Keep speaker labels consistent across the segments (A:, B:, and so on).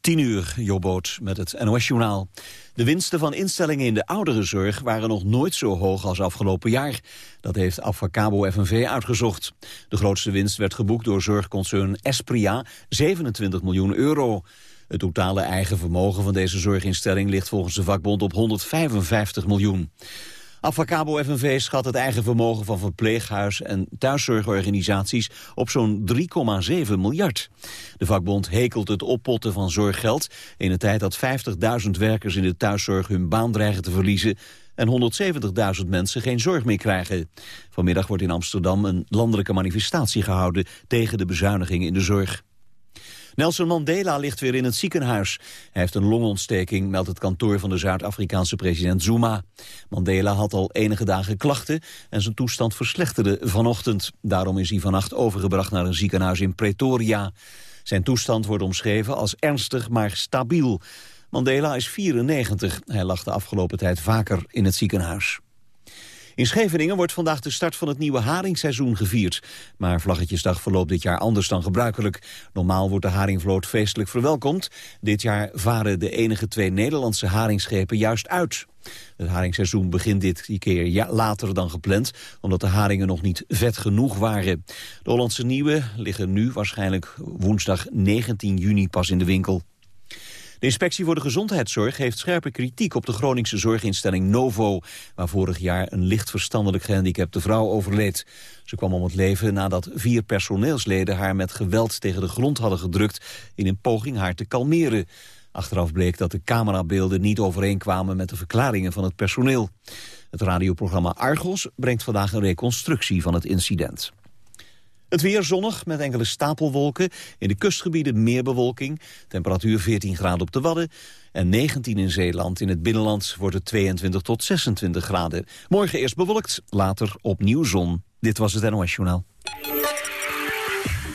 A: 10 uur, Jobboot met het NOS-journaal. De winsten van instellingen in de ouderenzorg waren nog nooit zo hoog als afgelopen jaar. Dat heeft Avacabo FNV uitgezocht. De grootste winst werd geboekt door zorgconcern Espria, 27 miljoen euro. Het totale eigen vermogen van deze zorginstelling ligt volgens de vakbond op 155 miljoen. Avacabo FNV schat het eigen vermogen van verpleeghuis- en thuiszorgorganisaties op zo'n 3,7 miljard. De vakbond hekelt het oppotten van zorggeld in een tijd dat 50.000 werkers in de thuiszorg hun baan dreigen te verliezen en 170.000 mensen geen zorg meer krijgen. Vanmiddag wordt in Amsterdam een landelijke manifestatie gehouden tegen de bezuinigingen in de zorg. Nelson Mandela ligt weer in het ziekenhuis. Hij heeft een longontsteking, meldt het kantoor van de Zuid-Afrikaanse president Zuma. Mandela had al enige dagen klachten en zijn toestand verslechterde vanochtend. Daarom is hij vannacht overgebracht naar een ziekenhuis in Pretoria. Zijn toestand wordt omschreven als ernstig maar stabiel. Mandela is 94. Hij lag de afgelopen tijd vaker in het ziekenhuis. In Scheveningen wordt vandaag de start van het nieuwe haringseizoen gevierd. Maar Vlaggetjesdag verloopt dit jaar anders dan gebruikelijk. Normaal wordt de haringvloot feestelijk verwelkomd. Dit jaar varen de enige twee Nederlandse haringschepen juist uit. Het haringseizoen begint dit keer later dan gepland... omdat de haringen nog niet vet genoeg waren. De Hollandse nieuwe liggen nu waarschijnlijk woensdag 19 juni pas in de winkel. De inspectie voor de gezondheidszorg heeft scherpe kritiek op de Groningse zorginstelling Novo, waar vorig jaar een licht verstandelijk gehandicapte vrouw overleed. Ze kwam om het leven nadat vier personeelsleden haar met geweld tegen de grond hadden gedrukt in een poging haar te kalmeren. Achteraf bleek dat de camerabeelden niet overeenkwamen met de verklaringen van het personeel. Het radioprogramma Argos brengt vandaag een reconstructie van het incident. Het weer zonnig met enkele stapelwolken. In de kustgebieden meer bewolking. Temperatuur 14 graden op de Wadden. En 19 in Zeeland. In het binnenland wordt het 22 tot 26 graden. Morgen eerst bewolkt, later opnieuw zon. Dit was het NOS Journaal.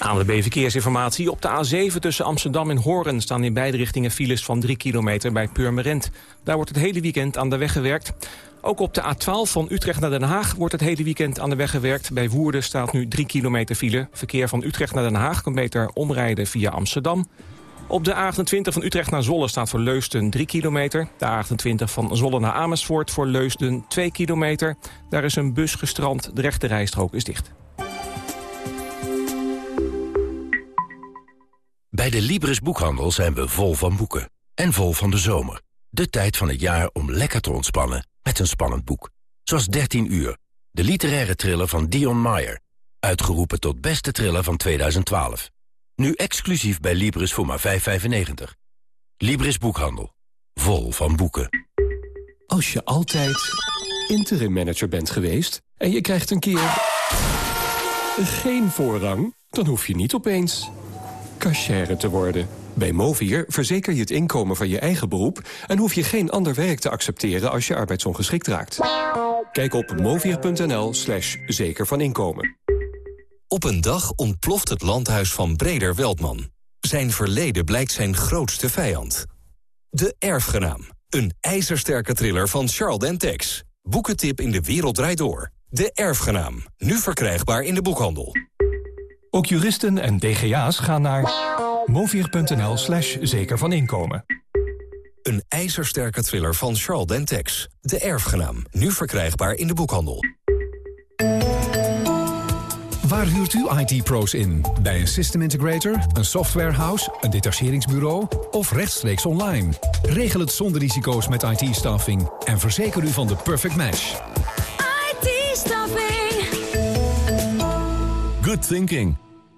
B: Aan de B-verkeersinformatie. Op de A7 tussen Amsterdam en Horen staan in beide richtingen files van 3 kilometer bij Purmerend. Daar wordt het hele weekend aan de weg gewerkt. Ook op de A12 van Utrecht naar Den Haag wordt het hele weekend aan de weg gewerkt. Bij Woerden staat nu 3 kilometer file. Verkeer van Utrecht naar Den Haag kan beter omrijden via Amsterdam. Op de A28 van Utrecht naar Zolle staat voor Leusden 3 kilometer. De A28 van Zolle naar Amersfoort voor Leusden 2 kilometer. Daar is een bus gestrand, de rechte rijstrook is dicht.
C: Bij de Libris Boekhandel zijn we vol van boeken. En vol van de zomer. De tijd van het jaar om lekker te ontspannen met een spannend boek. Zoals 13 uur, de literaire thriller van Dion Meyer. Uitgeroepen tot beste thriller van 2012. Nu exclusief bij Libris voor maar 5,95. Libris Boekhandel. Vol van boeken.
D: Als je altijd interim manager bent geweest... en je krijgt een keer geen voorrang... dan hoef je niet opeens cashier te worden... Bij Movier verzeker je het inkomen van je eigen beroep... en hoef je geen ander werk te accepteren als je arbeidsongeschikt raakt. Kijk op movier.nl slash zeker van inkomen.
E: Op een dag ontploft het landhuis van Breder Weldman. Zijn verleden blijkt zijn grootste vijand. De Erfgenaam. Een ijzersterke thriller van Charles Dentex. Boekentip in de wereld draait door. De Erfgenaam. Nu verkrijgbaar in de boekhandel.
D: Ook juristen en DGA's gaan naar movier.nl slash zeker van inkomen.
E: Een ijzersterke thriller van Charles Dentex. De Erfgenaam. Nu verkrijgbaar in de boekhandel.
D: Waar huurt u IT-pro's in? Bij een system integrator, een softwarehouse, een detacheringsbureau of rechtstreeks online? Regel het zonder risico's met IT-staffing en verzeker u van de perfect match.
F: IT-staffing.
G: Good thinking.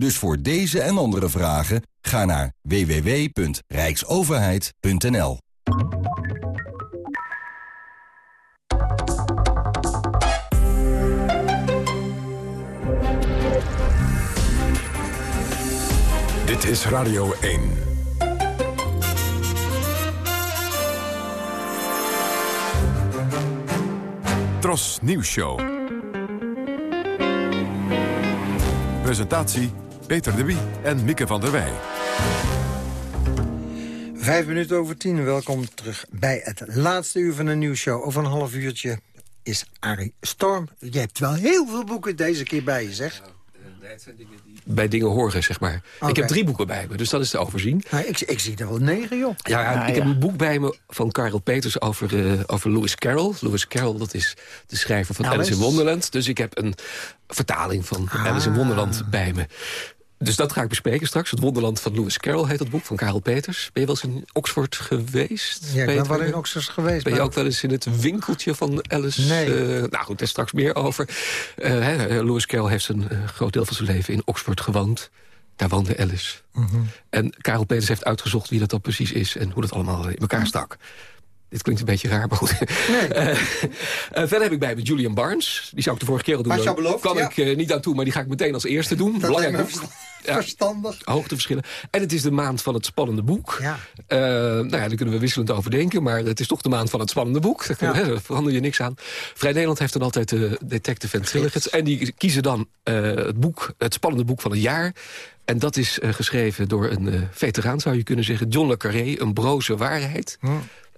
H: Dus voor deze en andere vragen ga naar www.rijksoverheid.nl.
I: Dit is Radio 1.
J: Tros Nieuws. Presentatie Peter de Wie en Mieke van der Wij.
F: Vijf minuten over tien. Welkom terug bij het laatste uur van de nieuwsshow. Over een half uurtje is Arie Storm. Je hebt wel heel veel boeken deze keer bij je, zeg.
K: bij dingen horen, zeg maar. Ik heb drie boeken bij me, dus dat is te overzien.
F: Nou, ik, ik zie er wel negen, joh.
K: Ja, ja, ik heb een boek bij me van Karel Peters over, uh, over Lewis Carroll. Lewis Carroll, dat is de schrijver van Alice, in Wonderland. Dus ik heb een vertaling van ah. Alice in Wonderland bij me. Dus dat ga ik bespreken straks. Het Wonderland van Lewis Carroll heet dat boek, van Karel Peters. Ben je wel eens in Oxford geweest?
F: Ja, ik ben wel in Oxford geweest.
K: Ben je ook wel eens in het winkeltje van Alice?
F: Nee.
K: Uh, nou goed, daar straks meer over. Uh, Lewis Carroll heeft een uh, groot deel van zijn leven in Oxford gewoond. Daar woonde Alice. Mm -hmm. En Karel Peters heeft uitgezocht wie dat dan precies is... en hoe dat allemaal in elkaar stak. Dit klinkt een beetje raar, maar goed.
F: Nee. uh,
K: verder heb ik bij me Julian Barnes. Die zou ik de vorige keer al doen.
F: Maar beloofd,
K: kwam
F: ja.
K: ik uh, niet aan toe, maar die ga ik meteen als eerste doen.
F: Dat
K: Belangrijk
F: boek. Verstandig.
K: Hoogteverschillen. En het is de maand van het spannende boek.
F: Ja.
K: Uh, nou ja, daar kunnen we wisselend over denken. Maar het is toch de maand van het spannende boek. Daar, ja. verander je niks aan. Vrij Nederland heeft dan altijd de Detective en Thriller. En die kiezen dan het, boek, het spannende boek van het jaar. En dat is geschreven door een veteraan, zou je kunnen zeggen. John le Carré, een broze waarheid.
F: Hm.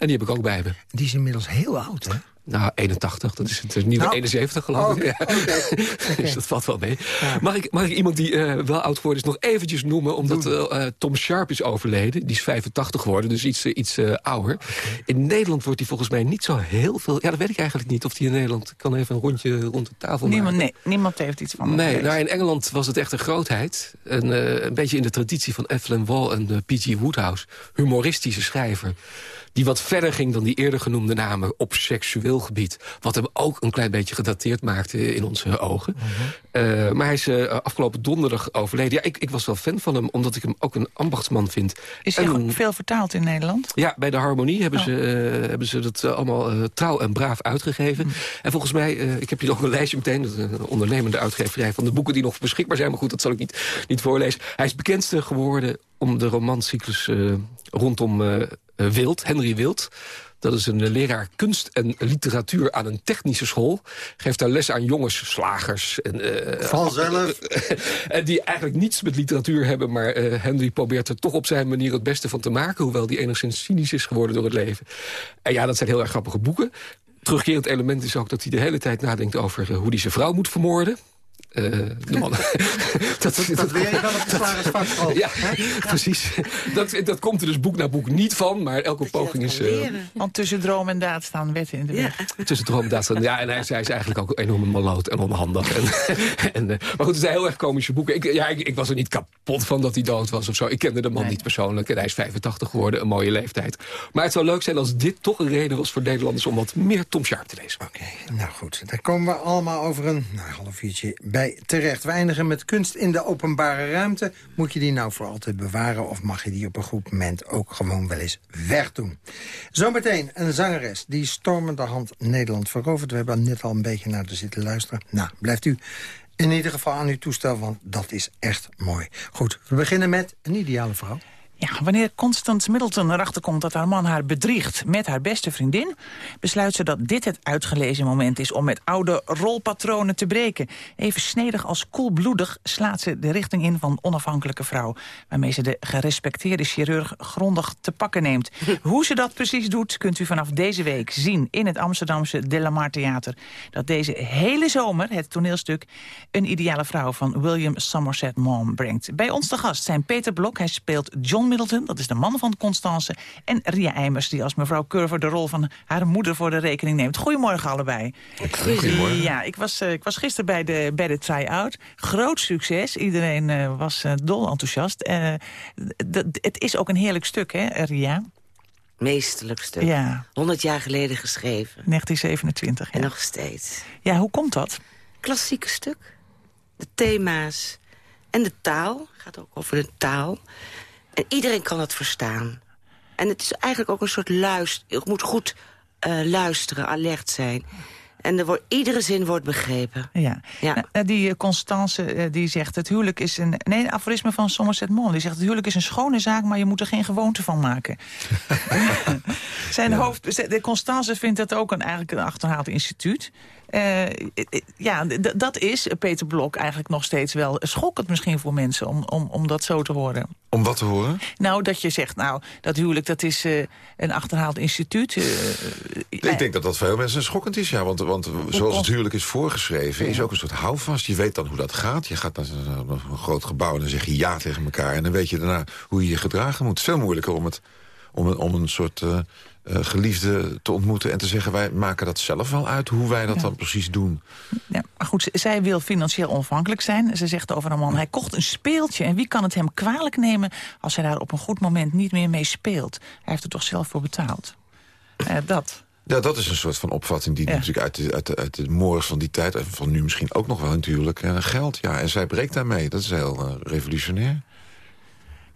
K: En die heb ik ook bij me.
F: Die is inmiddels heel oud, hè?
K: Nou, 81, dat is het nieuwe
F: Nou.
K: 71 geloof ik. Dus dat valt wel mee.
F: Ja.
K: Mag, ik, mag ik iemand die uh, wel oud geworden is nog eventjes noemen... omdat uh, Tom Sharp is overleden. Die is 85 geworden, dus iets, uh, iets ouder. In Nederland wordt hij volgens mij niet zo heel veel... Ja, dat weet ik eigenlijk niet of hij in Nederland... Ik kan even een rondje rond de tafel
L: Niemand,
K: maken.
L: nee, niemand heeft iets van
K: Nee, nou, in Engeland was het echt een grootheid. Een, uh, een beetje in de traditie van Evelyn Waugh en uh, P.G. Woodhouse. Humoristische schrijver. Die wat verder ging dan die eerder genoemde namen op seksueel gebied. Wat hem ook een klein beetje gedateerd maakte in onze ogen.
L: Mhm.
K: Uh, maar hij is uh, afgelopen donderdag overleden. Ja, ik, ik, was wel fan van hem, omdat ik hem ook een ambachtsman vind.
L: Is hij
K: en,
L: veel vertaald in Nederland?
K: Ja, bij de Harmonie hebben,
L: Oh.
K: ze, uh, hebben ze dat allemaal trouw en braaf uitgegeven.
L: Mhm.
K: En volgens mij, ik heb hier nog een lijstje meteen... een ondernemende uitgeverij van de boeken die nog beschikbaar zijn. Maar goed, dat zal ik niet, niet voorlezen. Hij is het bekendste geworden om de romancyclus rondom Wild, Henry Wild... Dat is een leraar kunst en literatuur aan een technische school. Geeft daar les aan jongens, slagers. En, uh,
F: Vanzelf.
K: en die eigenlijk niets met literatuur hebben. Maar uh, Henry probeert er toch op zijn manier het beste van te maken. Hoewel die enigszins cynisch is geworden door het leven. En ja, dat zijn heel erg grappige boeken. Terugkerend element is ook dat hij de hele tijd nadenkt over hoe hij zijn vrouw moet vermoorden. Uh, de man.
F: dat, dat, dat weer even op de salarisvak
K: Ja, precies. Dat, dat komt er dus boek na boek niet van, maar elke poging is... Uh,
L: Want tussen droom en daad staan wetten in de weg.
K: Ja. Tussen droom en daad staan... Ja, en hij, hij is eigenlijk ook enorm maloot en onhandig. En, en, uh, maar goed, het zijn heel erg komische boeken. Ik, ja, ik, ik, was er niet kapot van dat hij dood was of zo. Ik kende de man nee. niet persoonlijk en hij is 85 geworden, een mooie leeftijd. Maar het zou leuk zijn als dit toch een reden was voor Nederlanders... om wat meer Tom Sharp te lezen.
F: Oké, okay, nou goed. Daar komen we allemaal over een nou, half uurtje bij terecht. We eindigen met kunst in de openbare ruimte. Moet je die nou voor altijd bewaren... of mag je die op een goed moment ook gewoon wel eens wegdoen? Zometeen een zangeres die stormende hand Nederland verovert. We hebben net al een beetje naar de zitten luisteren. Nou, blijft u in ieder geval aan uw toestel, want dat is echt mooi. Goed, we beginnen met een ideale vrouw.
L: Ja, wanneer Constance Middleton erachter komt dat haar man haar bedriegt met haar beste vriendin... besluit ze dat dit het uitgelezen moment is om met oude rolpatronen te breken. Even snedig als koelbloedig slaat ze de richting in van onafhankelijke vrouw... waarmee ze de gerespecteerde chirurg grondig te pakken neemt. Hoe ze dat precies doet, kunt u vanaf deze week zien... in het Amsterdamse De La Mar Theater. Dat deze hele zomer het toneelstuk Een ideale vrouw van William Somerset Maugham brengt. Bij ons te gast zijn Peter Blok, hij speelt John Middleton, dat is de man van Constance... en Ria Eimers, die als mevrouw Curver de rol van haar moeder voor de rekening neemt. Goedemorgen allebei.
K: Goedemorgen.
L: Ja, ik was, uh, ik was gisteren bij de, bij de try-out. Groot succes. Iedereen uh, was uh, dol enthousiast. het is ook een heerlijk stuk, hè, Ria?
M: Meesterlijk stuk.
L: Ja.
M: 100 jaar geleden geschreven.
L: 1927, ja.
M: En nog steeds.
L: Ja, hoe komt dat?
M: Klassieke stuk. De thema's en de taal. gaat ook over de taal. En iedereen kan het verstaan. En het is eigenlijk ook een soort luister. Je moet goed uh, luisteren, alert zijn. En er wordt, iedere zin wordt begrepen.
L: Ja.
M: Ja.
L: Nou, eh, die eh, Constance eh, die zegt het huwelijk is een... Nee, een aforisme van Somerset Maugham. Die zegt het huwelijk is een schone zaak, maar je moet er geen gewoonte van maken. Zijn hoofd... De Constance vindt dat ook een, eigenlijk een achterhaald instituut. Eh, eh, ja, dat is Peter Blok eigenlijk nog steeds wel schokkend misschien voor mensen... om, om, om dat zo te horen.
N: Om wat te horen?
L: Nou, dat je zegt, nou, dat huwelijk dat is eh, een achterhaald instituut. eh,
N: Ik denk dat dat voor veel mensen schokkend is, ja. Want, want zoals het huwelijk is voorgeschreven, is ook een soort houvast. Je weet dan hoe dat gaat. Je gaat naar een, groot gebouw en dan zeg je ja tegen elkaar. En dan weet je daarna hoe je je gedragen moet. Het is veel moeilijker om, het, om, een, om een soort eh, eh, geliefde te ontmoeten... en te zeggen, wij maken dat zelf wel uit, hoe wij dat dan precies doen.
L: Ja, maar goed, zij wil financieel onafhankelijk zijn. Ze zegt over een man, hij kocht een speeltje... en wie kan het hem kwalijk nemen als hij daar op een goed moment niet meer mee speelt? Hij heeft er toch zelf voor betaald. Eh, dat.
N: Ja, dat is een soort van opvatting die
L: Ja.
N: natuurlijk uit de, uit, de, uit de morgens van die tijd... en van nu misschien ook nog wel natuurlijk, eh, geldt. Ja, en zij breekt daarmee. Dat is heel revolutionair.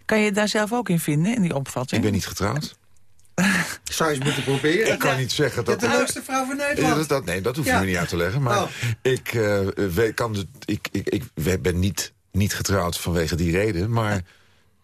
L: Kan je daar zelf ook in vinden, in die opvatting?
N: Ik ben niet getrouwd.
F: Zou je eens moeten proberen?
N: Ik kan niet zeggen dat...
F: de leukste vrouw van Nederland.
N: dat, dat- nee, dat hoef je
F: Ja.
N: me niet uit te leggen. Maar
F: Oh.
N: ik, eh, we- kan ik, ik, ik we- ben niet, niet getrouwd vanwege die reden. Maar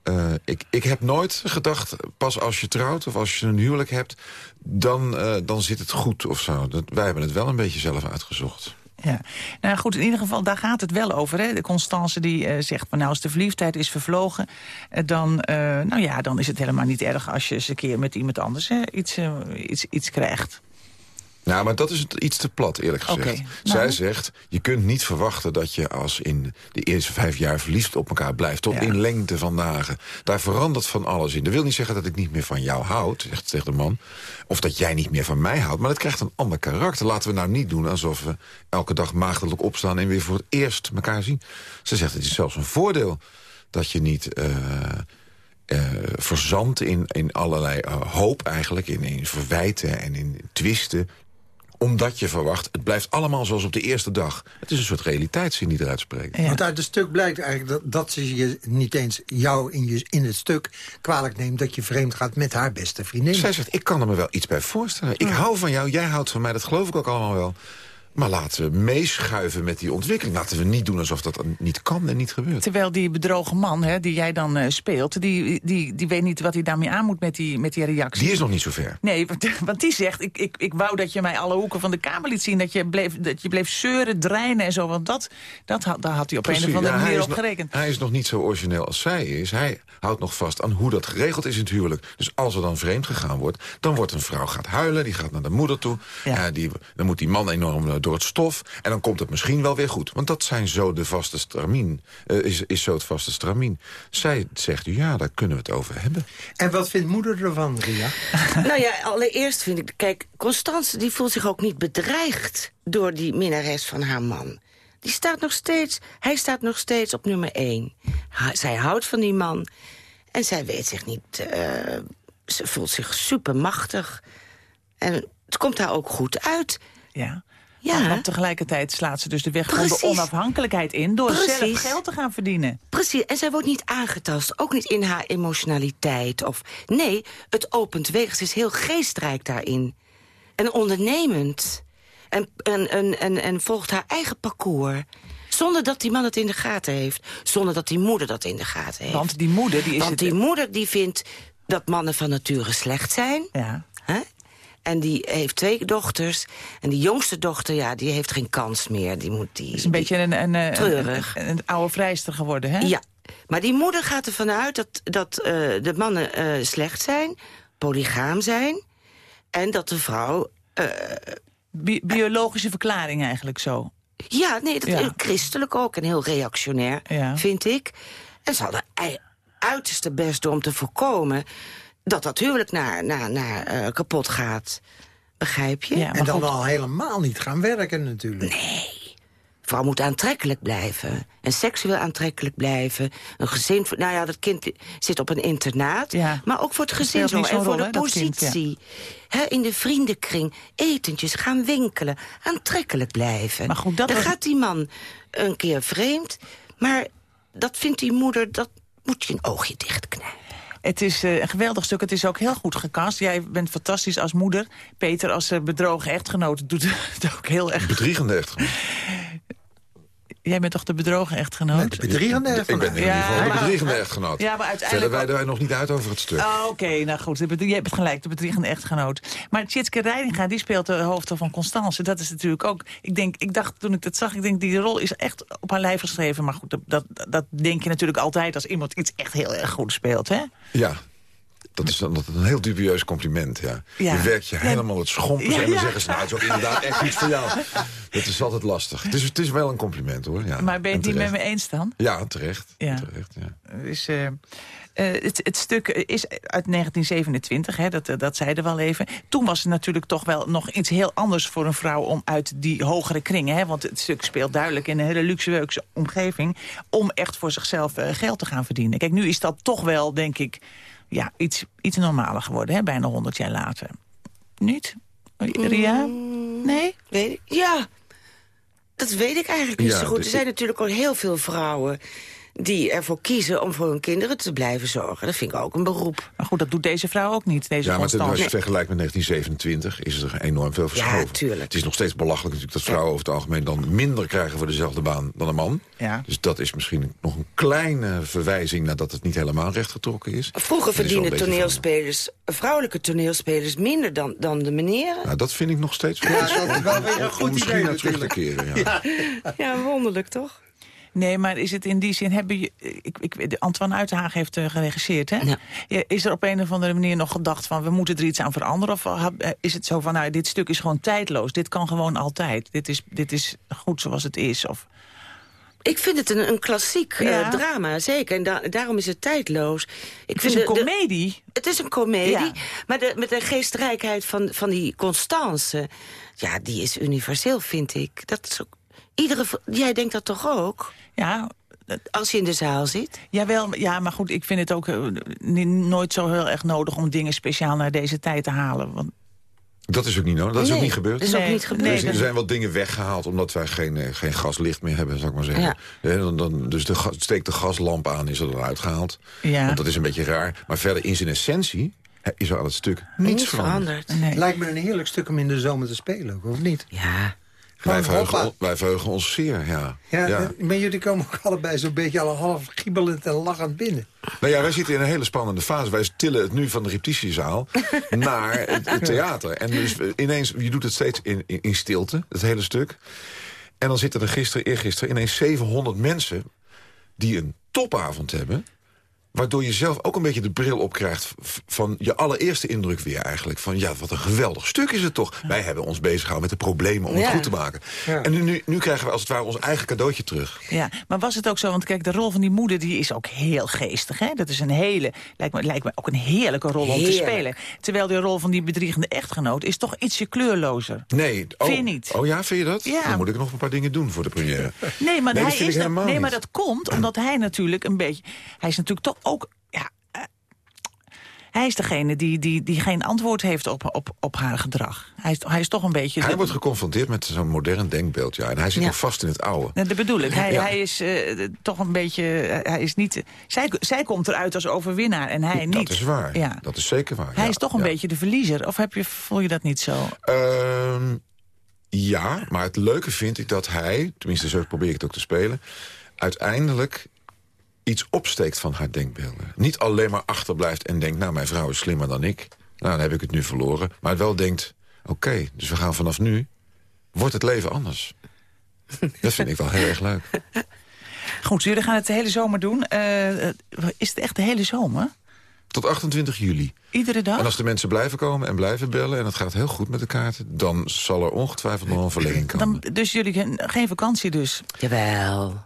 N: eh, ik, ik heb nooit gedacht, pas als je trouwt of als je een huwelijk hebt... dan, eh, dan zit het goed of zo. Dat, wij hebben het wel een beetje zelf uitgezocht.
L: Ja. Nou goed, in ieder geval, daar gaat het wel over. Hè? De Constance die eh, zegt, van, nou, als de verliefdheid is vervlogen... eh, dan, eh, nou ja, dan is het helemaal niet erg als je eens een keer met iemand anders hè, iets, iets, iets krijgt.
N: Nou, maar dat is iets te plat, eerlijk gezegd.
L: Oké,
N: Zij
L: nou.
N: zegt, je kunt niet verwachten dat je als in de eerste vijf jaar verliefd op elkaar blijft. Tot
L: Ja.
N: in lengte van dagen. Daar verandert van alles in. Dat wil niet zeggen dat ik niet meer van jou houd, zegt, zegt de man. Of dat jij niet meer van mij houdt. Maar dat krijgt een ander karakter. Laten we nou niet doen alsof we elke dag maagdelijk opstaan... en weer voor het eerst elkaar zien. Ze zegt, het is zelfs een voordeel dat je niet... eh eh, verzandt in, in allerlei eh, hoop eigenlijk, in, in verwijten en in twisten omdat je verwacht, het blijft allemaal zoals op de eere dag. Het is een soort realiteitszin die eruit spreekt.
L: Ja.
F: Want uit het stuk blijkt eigenlijk dat, dat ze je niet eens jou in, je, in het stuk kwalijk neemt... dat je vreemd gaat met haar beste vriendin.
N: Zij zegt, ik kan er me wel iets bij voorstellen. Ik hou van jou, jij houdt van mij, dat geloof ik ook allemaal wel. Maar laten we meeschuiven met die ontwikkeling. Laten we niet doen alsof dat niet kan en niet gebeurt.
L: Terwijl die bedrogen man, hè, die jij dan eh, speelt... Die, die, die weet niet wat hij daarmee aan moet met die, met die reactie.
N: Die is nog niet zo ver.
L: Nee, want, want die zegt, ik, ik, ik wou dat je mij alle hoeken van de kamer liet zien. Dat je bleef, dat je bleef zeuren, dreinen en zo. Want dat, dat had, daar had hij op een of andere
N: ja,
L: manier op
N: nog-
L: gerekend.
N: Hij is nog niet zo origineel als zij is. Hij houdt nog vast aan hoe dat geregeld is in het huwelijk. Dus als er dan vreemd gegaan wordt, dan wordt een vrouw gaat huilen. Die gaat naar de moeder toe.
L: Ja.
N: Die, dan moet die man enorm eh, door het stof. En dan komt het misschien wel weer goed. Want dat zijn zo de vaste stramien. eh, is, is zo het vaste stramien. Zij zegt, ja, daar kunnen we het over hebben.
F: En wat vindt moeder ervan, Ria?
M: nou ja, allereerst vind ik... Kijk, Constance die voelt zich ook niet bedreigd... door die minnares van haar man. Die staat nog steeds, hij staat nog steeds op nummer één. Ha- zij houdt van die man. En zij weet zich niet... eh, ze voelt zich supermachtig. En het komt haar ook goed uit.
L: Ja.
M: Ja.
L: Want tegelijkertijd slaat ze dus de weg van de onafhankelijkheid in... door zelf geld te gaan verdienen.
M: Precies, en zij wordt niet aangetast. Ook niet in haar emotionaliteit. Of, nee, het opent wegen. Ze is heel geestrijk daarin. En ondernemend. En, en, en, en, en volgt haar eigen parcours. Zonder dat die man het in de gaten heeft. Zonder dat die moeder dat in de gaten heeft.
L: Want die moeder, die is
M: Want
L: het...
M: die moeder die vindt dat mannen van nature slecht zijn.
L: Ja.
M: En die heeft twee dochters. En die jongste dochter, ja, die heeft geen kans meer. Die moet die,
L: is een beetje een, een, een,
M: Treurig.
L: een, een oude vrijster geworden, hè?
M: ja, maar die moeder gaat ervan uit dat, dat eh, de mannen eh, slecht zijn, polygaam zijn... en dat de vrouw... eh,
L: Bi- biologische verklaring eigenlijk zo.
M: ja, nee, dat
L: Ja.
M: is christelijk ook en heel reactionair,
L: Ja.
M: vind ik. En ze hadden uiterste best om te voorkomen... dat dat huwelijk naar, naar, naar eh, kapot gaat. Begrijp je?
L: Ja,
F: En dan
L: goed.
F: al helemaal niet gaan werken natuurlijk.
M: vrouw moet aantrekkelijk blijven. En seksueel aantrekkelijk blijven. Een gezin... Nou ja, dat kind zit op een internaat.
L: Ja.
M: Maar ook voor het gezin zo. En voor
L: rol,
M: de
L: kind, ja.
M: positie. Hè, in de vriendenkring. Etentjes, gaan winkelen. Aantrekkelijk blijven.
L: Maar goed, dat
M: Dan
L: was-
M: gaat die man een keer vreemd. Maar dat vindt die moeder... dat moet je een oogje dichtknijpen.
L: Het is eh, een geweldig stuk. Het is ook heel goed gecast. Jij bent fantastisch als moeder. Peter als uh, bedrogen echtgenoot doet het ook heel erg...
N: Bedriegende echtgenoot.
L: Jij bent toch de bedrogen echtgenoot?
F: Nee, de bedriegende echtgenoot.
N: Ik ben in ieder geval de bedriegende echtgenoot.
L: Ja, maar uiteindelijk...
N: Verder wijden wij nog niet uit over het stuk.
L: Oh, Oké, nou goed. Je hebt gelijk, de bedriegende echtgenoot. Maar Tjitske Reidinga, die speelt de hoofdrol van Constance. Dat is natuurlijk ook... Ik, denk, ik dacht toen ik dat zag, ik denk die rol is echt op haar lijf geschreven. Maar goed, dat, dat, dat denk je natuurlijk altijd als iemand iets echt heel erg goed speelt, hè?
N: Ja, dat is dan een heel dubieus compliment, ja.
L: Ja.
N: Je werkt je helemaal het schompers en dan zeggen ze... nou, het is ook inderdaad echt iets voor jou. Dat is altijd lastig. Het is, het is wel een compliment, hoor. Ja.
L: maar ben je het niet met me eens dan?
N: Ja, terecht.
L: Ja.
N: terecht ja.
L: Dus, het, het stuk is uit 1927, hè, dat, dat zeiden we al even. Toen was het natuurlijk toch wel nog iets heel anders voor een vrouw... om uit die hogere kringen, hè, want het stuk speelt duidelijk... in een hele luxueuze omgeving... om echt voor zichzelf eh, geld te gaan verdienen. Kijk, nu is dat toch wel, denk ik, ja, iets, iets normaler geworden. Hè, bijna 100 jaar later. Niet? Ria? Nee?
M: Weet ik? Ja, dat weet ik eigenlijk niet
N: Ja,
M: zo goed. Er zijn natuurlijk ook heel veel vrouwen die ervoor kiezen om voor hun kinderen te blijven zorgen. Dat vind ik ook een beroep.
L: Maar goed, dat doet deze vrouw ook niet, deze
N: Ja, maar het- als je het vergelijkt met 1927 is er enorm veel verschoven.
M: Ja, tuurlijk.
N: Het is nog steeds belachelijk natuurlijk dat vrouwen over het algemeen dan minder krijgen voor dezelfde baan dan een man.
L: Ja.
N: Dus dat is misschien nog een kleine verwijzing naar dat het niet helemaal rechtgetrokken is.
M: Vroeger verdienen toneelspelers, vrouwelijke toneelspelers minder dan, dan de meneren.
N: veranderd. Nou, dat vind ik nog steeds
F: Ja, dat is wel weer een goed
N: misschien
F: idee natuurlijk.
N: keren. Ja.
M: Ja, wonderlijk toch?
L: Nee, maar is het in die zin... Hebben je, ik, ik, Antoine Uitenhaag heeft eh, geregisseerd, hè?
M: Ja.
L: Is er op een of andere manier nog gedacht van... we moeten er iets aan veranderen? Of ha- eh, is het zo van, nou, dit stuk is gewoon tijdloos. Dit kan gewoon altijd. Dit is, dit is goed zoals het is. Of,
M: Ik vind het een, een klassiek eh, drama, zeker. En da- daarom is het tijdloos. Ik
L: het is
M: vind
L: een
M: de- de-
L: komedie.
M: Het is een komedie,
L: Ja.
M: maar de, met de geestrijkheid van, van die Constance... ja, die is universeel, vind ik. Dat is ook, iedere, jij denkt dat toch ook?
L: Ja,
M: Als je in de zaal zit?
L: Jawel, maar- ja, maar goed, ik vind het ook eh, nooit zo heel erg nodig... om dingen speciaal naar deze tijd te halen. Want,
N: Dat is ook niet nodig. Dat is
M: Nee,
N: ook niet gebeurd.
M: dat is ook niet gebeurd.
L: nee,
N: Dus er zijn wat dingen weggehaald omdat wij geen, eh, geen gaslicht meer hebben, zou ik maar zeggen.
M: Ja.
N: Ja, dan, dan, dus de, steekt de gaslamp aan, is er dan uitgehaald.
L: Ja.
N: Want dat is een beetje raar. Maar verder in zijn essentie is er aan het stuk niets
M: Niet
N: veranderd.
M: veranderd.
L: nee.
F: Lijkt me een heerlijk stuk om in de zomer te spelen, of niet?
M: Ja,
N: Wij verheugen, wij verheugen ons zeer, ja.
F: Ja,
N: ja.
F: Maar jullie komen ook allebei zo'n beetje al half giebelend en lachend binnen.
N: Nou ja, wij zitten in een hele spannende fase. Wij tillen het nu van de repetitiezaal naar het, het theater. En dus eh, ineens, je doet het steeds in, in, in stilte, het hele stuk. En dan zitten er gisteren, eergisteren, ineens 700 mensen... die een topavond hebben... Waardoor je zelf ook een beetje de bril opkrijgt van je allereerste indruk weer eigenlijk. Van ja, wat een geweldig stuk is het toch. Wij hebben ons bezig gehouden met de problemen om het goed te maken.
F: Ja.
N: En nu, nu, nu krijgen we als het ware ons eigen cadeautje terug.
L: Ja, maar was het ook zo? Want kijk, de rol van die moeder die is ook heel geestig. Hè? Dat is een hele, lijkt me, lijkt me ook een heerlijke rol om te spelen. Terwijl die rol van die bedriegende echtgenoot is toch ietsje kleurlozer.
N: Nee. Oh,
L: Vind je niet?
N: Oh ja, vind je dat?
L: Ja.
N: Dan moet ik nog een paar dingen doen voor de première.
L: Nee, maar,
N: Nee,
L: hij is dat, nee, maar dat komt omdat hij natuurlijk een beetje... Hij is natuurlijk toch ook... Ja, eh, hij is degene die, die, die geen antwoord heeft op, op, op haar gedrag. Hij is, hij is toch een beetje...
N: Hij
L: de,
N: wordt geconfronteerd met zo'n modern denkbeeld, ja. En hij zit
M: Ja.
N: nog vast in het oude.
L: Nee, Dat bedoel ik. Hij,
N: Ja.
L: hij is eh, toch een beetje... eh, hij is niet, zij, zij komt eruit als overwinnaar en hij niet.
N: Dat is waar.
L: Ja.
N: Dat is zeker waar.
L: Hij is toch een beetje de verliezer. Of heb je, voel je dat niet zo?
N: Ehm, ja, maar het leuke vind ik dat hij, tenminste zo probeer ik het ook te spelen... uiteindelijk iets opsteekt van haar denkbeelden. Niet alleen maar achterblijft en denkt... nou, mijn vrouw is slimmer dan ik. Nou, dan heb ik het nu verloren. Maar wel denkt, oké, dus we gaan vanaf nu... wordt het leven anders. Dat vind ik wel heel erg leuk.
L: Goed, jullie gaan het de hele zomer doen. Eh, is het echt de hele zomer?
N: Tot 28 juli.
L: Iedere dag?
N: En als de mensen blijven komen en blijven bellen... en het gaat heel goed met de kaarten... dan zal er ongetwijfeld nog een verlenging komen.
L: Dan, dus jullie geen, geen vakantie dus?
M: jawel.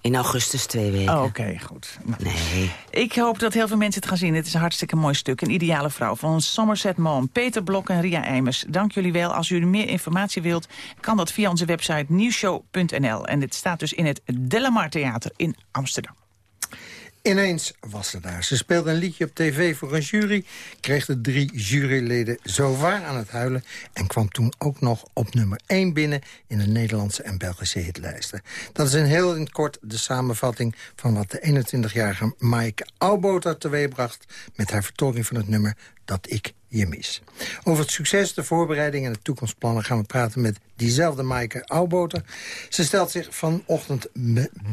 M: In augustus twee weken.
L: Oh, Oké, goed. Nou,
M: Nee.
L: Ik hoop dat heel veel mensen het gaan zien. Het is een hartstikke mooi stuk. Een ideale vrouw van Somerset Maugham, Peter Blok en Ria Eimers. Dank jullie wel. Als jullie meer informatie wilt, kan dat via onze website nieuwshow.nl. En dit staat dus in het Delamar Theater in Amsterdam.
F: Ineens was ze daar. Ze speelde een liedje op tv voor een jury... kreeg de drie juryleden zowaar aan het huilen... en kwam toen ook nog op nummer 1 binnen... in de Nederlandse en Belgische hitlijsten. Dat is heel in het kort de samenvatting... van wat de 21-jarige Maaike Auwboter teweegbracht... met haar vertolking van het nummer Dat ik je mis. Over het succes, de voorbereiding en de toekomstplannen... gaan we praten met diezelfde Maaike Auwboter. Ze stelt zich vanochtend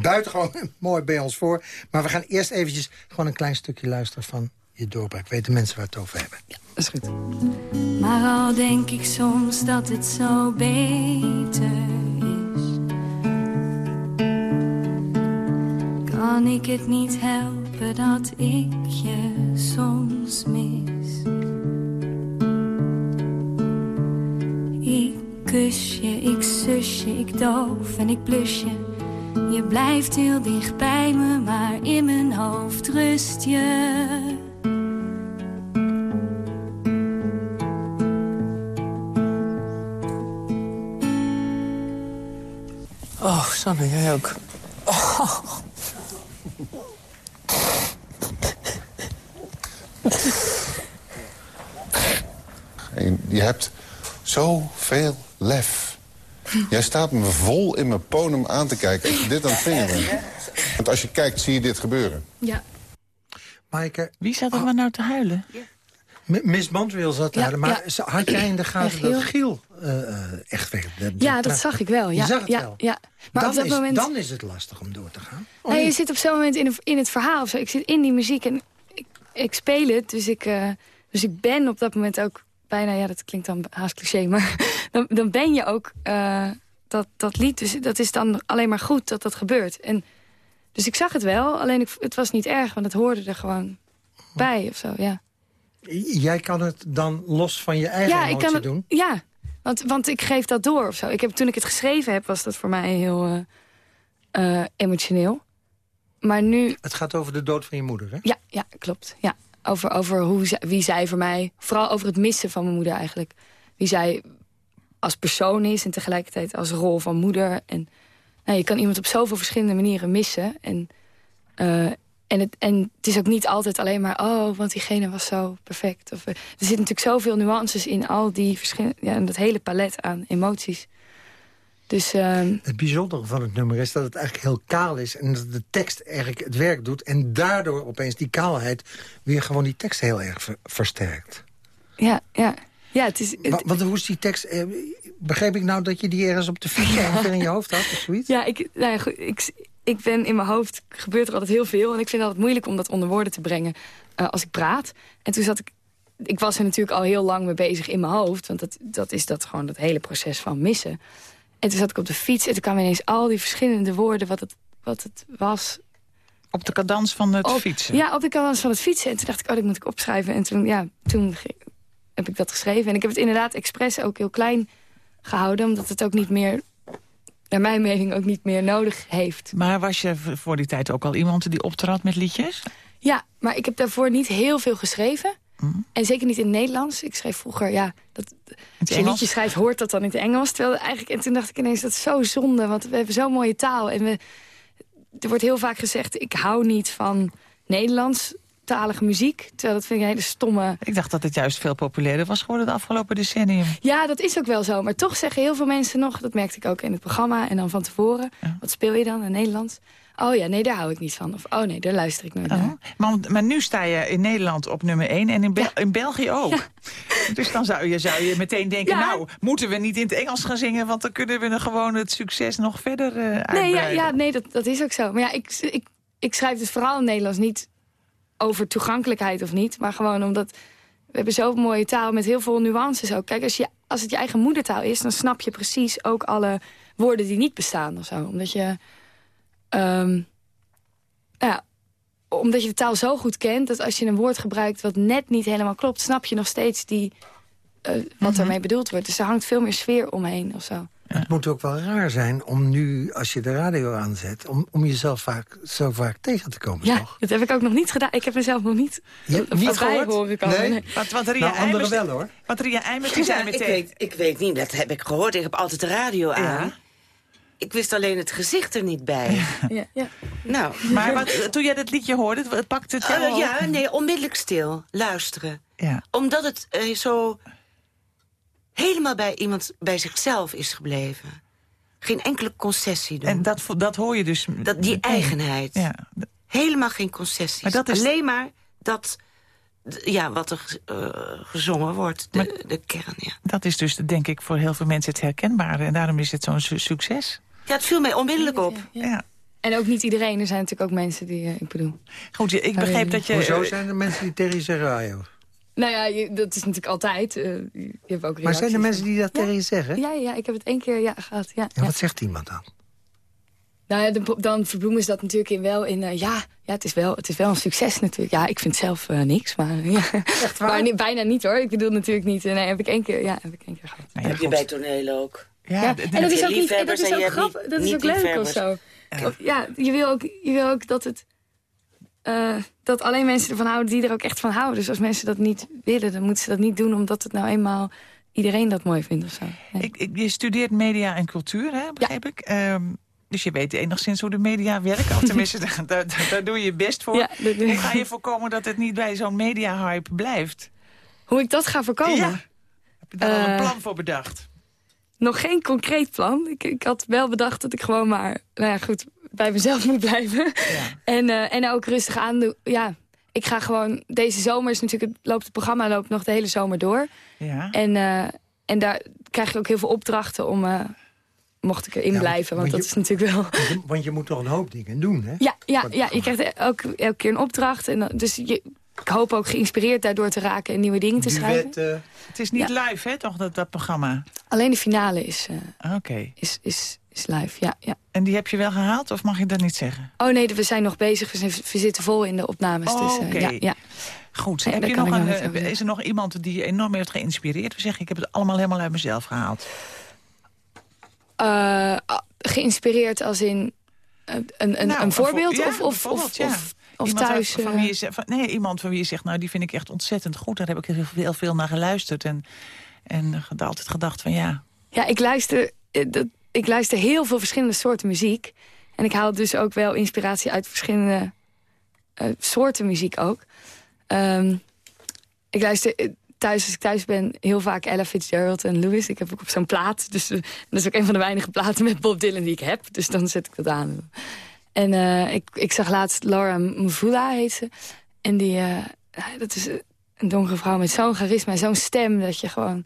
F: buitengewoon mooi bij ons voor. Maar we gaan eerst eventjes gewoon een klein stukje luisteren van je doorbraak. Weten mensen waar het over hebben.
O: Ja, dat is goed. Maar al denk ik soms dat het zo beter is... kan ik het niet helpen dat ik je soms mis... Ik kus je, ik zus je, ik doof en ik blus je. Je blijft heel dicht bij me, maar in mijn hoofd rust je.
L: Oh, Sanne, jij ook. Oh.
P: En je hebt Zoveel lef. Jij staat me vol in mijn ponum aan te kijken als je dit aan het zingen bent. Want als je kijkt, zie je dit gebeuren.
O: Ja.
F: Maaike...
L: Wie zat er maar nou te huilen?
F: Miss Montreal zat te huilen, maar had jij in de gaten dat Giel uh, echt weg...
O: ja, dat zag ik wel. Ja.
F: Je zag het
O: ja,
F: wel?
O: Ja. Maar
F: dan,
O: op dat
F: is,
O: moment...
F: dan is het lastig om door te gaan.
O: nee, je zit op zo'n moment in, in het verhaal of zo. Ik zit in die muziek en ik, ik speel het, dus ik, uh, dus ik ben op dat moment ook bijna, ja, dat klinkt dan haast cliché... maar dan, dan ben je ook uh, dat, dat lied. Dus dat is dan alleen maar goed dat dat gebeurt. En, dus ik zag het wel, alleen ik, het was niet erg... want het hoorde er gewoon bij of zo, ja.
F: Jij kan het dan los van je eigen
O: ja, ik kan het,
F: doen?
O: Ja, want, want ik geef dat door of zo. Ik heb, toen ik het geschreven heb, was dat voor mij heel uh, uh, emotioneel. Maar nu...
F: Het gaat over de dood van je moeder, hè?
O: Ja, ja klopt. Ja. Over, over hoe wie zij voor mij... Vooral over het missen van mijn moeder eigenlijk. Wie zij als persoon is en tegelijkertijd als rol van moeder. En, nou, je kan iemand op zoveel verschillende manieren missen. En, uh, en, het, en het is ook niet altijd alleen maar... oh, want diegene was zo perfect. Of, uh, er zitten natuurlijk zoveel nuances in al die verschillende... Ja, dat hele palet aan emoties. Dus, uh,
F: het bijzondere van het nummer is dat het eigenlijk heel kaal is... en dat de tekst eigenlijk het werk doet... en daardoor opeens die kaalheid weer gewoon die tekst heel erg ver versterkt.
O: Ja, ja. ja het is, het...
F: Want, hoe is die tekst... Eh, begreep ik nou dat je die ergens op de fiets in je hoofd had of zoiets?
O: Ja, ik, nou ja, goed, ik, ik ben in mijn hoofd... gebeurt er altijd heel veel... en ik vind het altijd moeilijk om dat onder woorden te brengen uh, als ik praat. En toen zat ik... Ik was er natuurlijk al heel lang mee bezig in mijn hoofd... want dat, dat is dat gewoon dat hele proces van missen... En toen zat ik op de fiets en toen kwamen ineens al die verschillende woorden wat het, wat het was.
L: Op de cadans van het
O: op,
L: fietsen?
O: Ja, op de cadans van het fietsen. En toen dacht ik, oh, dat moet ik opschrijven. En toen, ja, toen heb ik dat geschreven. En ik heb het inderdaad expres ook heel klein gehouden... omdat het ook niet meer, naar mijn mening, ook niet meer nodig heeft.
L: Maar was je voor die tijd ook al iemand die optrad met liedjes?
O: Ja, maar ik heb daarvoor niet heel veel geschreven... Mm. En zeker niet in het Nederlands. Ik schreef vroeger, ja, dat, als je een liedje schrijft, hoort dat dan in het Engels. Terwijl eigenlijk, en toen dacht ik ineens, dat is zo zonde, want we hebben zo'n mooie taal. En we, er wordt heel vaak gezegd, ik hou niet van Nederlandstalige muziek. Terwijl dat vind ik een hele stomme...
L: Ik dacht dat het juist veel populairder was geworden de afgelopen decennium.
O: Ja, dat is ook wel zo. Maar toch zeggen heel veel mensen nog, dat merkte ik ook in het programma en dan van tevoren. Ja. Wat speel je dan in Nederlands? Oh ja, nee, daar hou ik niet van. Of oh nee, daar luister ik nooit
L: oh.
O: naar.
L: Maar, maar, nu sta je in Nederland op nummer 1 en in, Bel ja. in België ook. Ja. Dus dan zou je, zou je meteen denken, ja. nou, moeten we niet in het Engels gaan zingen... want dan kunnen we gewoon het succes nog verder uh, uitbreiden.
O: Nee, ja, ja, nee dat, dat is ook zo. Maar ja, ik, ik, ik schrijf dus vooral in Nederlands niet over toegankelijkheid of niet... maar gewoon omdat we hebben zo'n mooie taal met heel veel nuances ook. Kijk, als, je, als het je eigen moedertaal is, dan snap je precies ook alle woorden die niet bestaan of zo. Omdat je... Um, ja, omdat je de taal zo goed kent... dat als je een woord gebruikt wat net niet helemaal klopt... snap je nog steeds die, uh, wat mm -hmm. ermee bedoeld wordt. Dus er hangt veel meer sfeer omheen of zo.
F: Ja. Het moet ook wel raar zijn om nu, als je de radio aanzet... om, om jezelf vaak, zo vaak tegen te komen,
O: ja,
F: toch?
O: dat heb ik ook nog niet gedaan. Ik heb mezelf nog niet,
F: je, niet gehoord?
O: horen komen.
F: Nee?
O: Nee.
L: Wat, wat Ria
F: nou, anderen wel, hoor.
L: Wat Ria Eimers, die zei
M: ja,
L: meteen...
M: Ik weet, ik weet niet, dat heb ik gehoord. Ik heb altijd de radio aan.
L: Ja.
M: Ik wist alleen het gezicht er niet bij.
O: Ja, ja.
M: Nou.
L: Maar wat, toen jij dat liedje hoorde, het pakte het jou op?
M: ja, nee, onmiddellijk stil. Luisteren.
L: Ja.
M: Omdat het eh, zo helemaal bij iemand bij zichzelf is gebleven. Geen enkele concessie doen.
L: En dat, dat hoor je dus...
M: Dat, die eigenheid.
L: Ja.
M: Helemaal geen concessies.
L: Maar dat is-
M: Alleen maar dat, ja, wat er eh, gezongen wordt, de, de kern. Ja.
L: Dat is dus, denk ik, voor heel veel mensen het herkenbare. En daarom is het zo'n su- succes.
M: Ja, het viel mij onmiddellijk op.
L: Ja.
O: En ook niet iedereen. Er zijn natuurlijk ook mensen die, eh, ik bedoel...
L: Goed, je- ik begreep dat je...
F: Hoezo zijn er mensen die tegen je zeggen... ah, joh.
O: Nou ja, je- dat is natuurlijk altijd. eh, je hebt ook
F: Maar zijn er mensen die dat tegen je zeggen?
O: Ja, ja, ik heb het één keer ja, gehad. Ja,
F: ja. wat zegt iemand dan?
O: Nou ja, dan, dan verbloemen ze dat natuurlijk in wel in... eh, ja, ja het, is wel, het is wel een succes natuurlijk. Ja, ik vind zelf eh, niks, maar... ja. Maar niet, bijna niet hoor. Ik bedoel natuurlijk niet. Nee, heb ik één keer, ja, heb ik één keer gehad.
L: nou ja,
M: heb je bij toneel ook.
L: Ja,
O: en dat is ook niet, dat is ook grappig, dat is ook leuk of zo. Of- Ja, je wil ook, je wil ook dat het... eh, dat alleen mensen ervan houden die er ook echt van houden. Dus als mensen dat niet willen, dan moeten ze dat niet doen... omdat het nou eenmaal iedereen dat mooi vindt of zo. Ja.
L: Ik, ik- je studeert media en cultuur, hè, begrijp ik. Ehm, dus je weet enigszins hoe de media werken. Of tenminste, daar, daar, daar doe je je best voor.
O: Ja, ik.
L: ga je voorkomen dat het niet bij zo'n media-hype blijft?
O: Hoe ik dat ga voorkomen?
L: Ja. Heb je daar al een
O: Eh,
L: plan voor bedacht?
O: Nog geen concreet plan. Ik, ik had wel bedacht dat ik gewoon maar, nou ja, goed, bij mezelf moet blijven. En, eh, en ook rustig aan doen. Ja, ik ga gewoon, deze zomer is natuurlijk, het, loopt het programma loopt nog de hele zomer door.
L: Ja.
O: En, eh, en daar krijg ik ook heel veel opdrachten om, eh, mocht ik erin
F: Ja,
O: blijven. Want
F: want
O: dat
F: je-
O: is natuurlijk wel...
F: Want je, je moet toch een hoop dingen doen, hè?
O: Ja, ja, ja je krijgt elke, elke keer een opdracht. En dan, dus je, ik hoop ook geïnspireerd daardoor te raken en nieuwe dingen te schrijven.
F: Eh,
L: Het is niet live, hè, toch, dat, dat programma?
O: Alleen de finale is,
L: Oké.
O: is, is, is live, ja, ja.
L: En die heb je wel gehaald, of mag je dat niet zeggen?
O: Oh nee, we zijn nog bezig. We, zijn, we zitten vol in de opnames.
L: Oh,
O: dus, eh, ja, ja.
L: Goed,
O: Nee,
L: heb je nog een, is er nog iemand die je enorm heeft geïnspireerd? We zeggen, ik heb het allemaal helemaal uit mezelf gehaald.
O: Eh, ah, geïnspireerd als in een, een,
L: Nou,
O: een voorbeeld?
L: voor- ja,
O: of, of,
L: ja.
O: of, of
L: Iemand
O: thuis?
L: Van,
O: eh,
L: wie je zegt, van, nee, iemand van wie je zegt, nou, die vind ik echt ontzettend goed. Daar heb ik heel veel, heel veel naar geluisterd. En, en altijd gedacht van, ja,
O: Ja, ik luister, eh, ik luister heel veel verschillende soorten muziek. En ik haal dus ook wel inspiratie uit verschillende eh, soorten muziek ook. Ehm, ik luister thuis, als ik thuis ben, heel vaak Ella Fitzgerald en Louis. Ik heb ook op zo'n plaat. Dus dat is ook een van de weinige platen met Bob Dylan die ik heb. Dus dan zet ik dat aan. En eh, ik, ik zag laatst Laura Mvula, heet ze. En die, eh, dat is een donkere vrouw met zo'n charisma en zo'n stem... dat je gewoon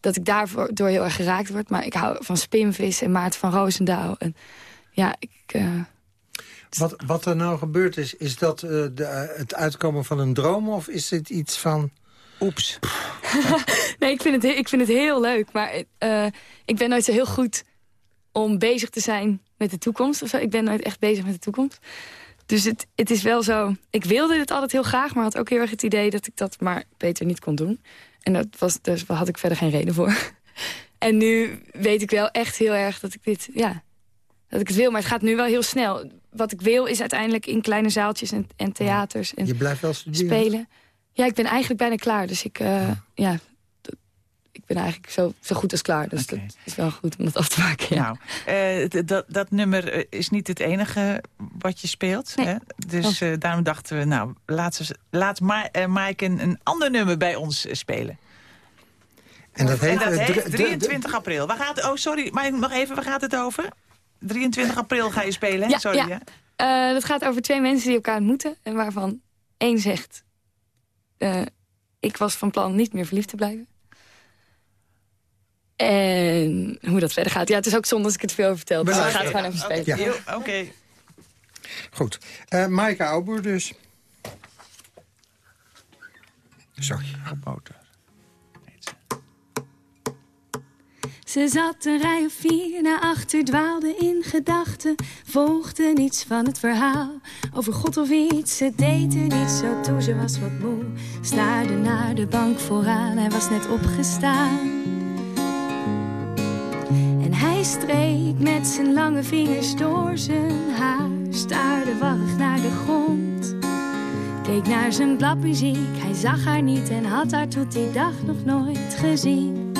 O: dat ik daardoor door heel erg geraakt word. Maar ik hou van Spinvis en Maarten van Roosendaal. En ja, ik... eh,
F: wat, wat er nou gebeurd is, is dat de, het uitkomen van een droom... of is dit iets van...
L: oeps.
O: nee, ik vind, het, he- ik vind het heel leuk. Maar ik ben nooit zo heel goed om bezig te zijn met de toekomst. Of zo. Ik ben nooit echt bezig met de toekomst. Dus het, het is wel zo... Ik wilde het altijd heel graag, maar had ook heel erg het idee... dat ik dat maar beter niet kon doen. En dat was, dus had ik verder geen reden voor. En nu weet ik wel echt heel erg dat ik dit... Ja, dat ik het wil, maar het gaat nu wel heel snel. Wat ik wil is uiteindelijk in kleine zaaltjes en, en theaters... En
F: Je blijft wel studeren?
O: spelen. Ja, ik ben eigenlijk bijna klaar. Dus ik, eh, ja, ik ben eigenlijk zo, zo goed als klaar. Dus dat is wel goed om dat af te maken. Ja.
L: Nou, eh, dat, dat nummer eh, is niet het enige wat je speelt.
O: Nee.
L: Hè? Dus eh, daarom dachten we, nou, laat, ze, laat Ma Mike een, een ander nummer bij ons spelen.
F: En dat heet...
L: En dat
F: eh,
L: heet
F: dr- dr-
L: 23 april. Waar gaat, oh, sorry, maar nog even, waar gaat het over? 23 april ga je spelen, hè?
O: Ja,
L: sorry,
O: ja. Eh, dat gaat over twee mensen die elkaar ontmoeten. En waarvan één zegt... eh, ik was van plan niet meer verliefd te blijven. En hoe dat verder gaat. Ja, het is ook zonde als ik het veel over vertel. Dus ik ga het gewoon even spelen.
F: Ja.
L: Oké.
F: Goed. Eh Maaike Auboer dus. Sorry.
L: Motor.
Q: Ze zat een rij of vier naar achter, dwaalde in gedachten. Volgde niets van het verhaal over God of iets. Ze deed er niet zo toe, ze was wat moe. Staarde naar de bank vooraan, hij was net opgestaan. Hij streek met zijn lange vingers door zijn haar. Staarde warrig naar de grond. Keek naar zijn bladmuziek, hij zag haar niet en had haar tot die dag nog nooit gezien.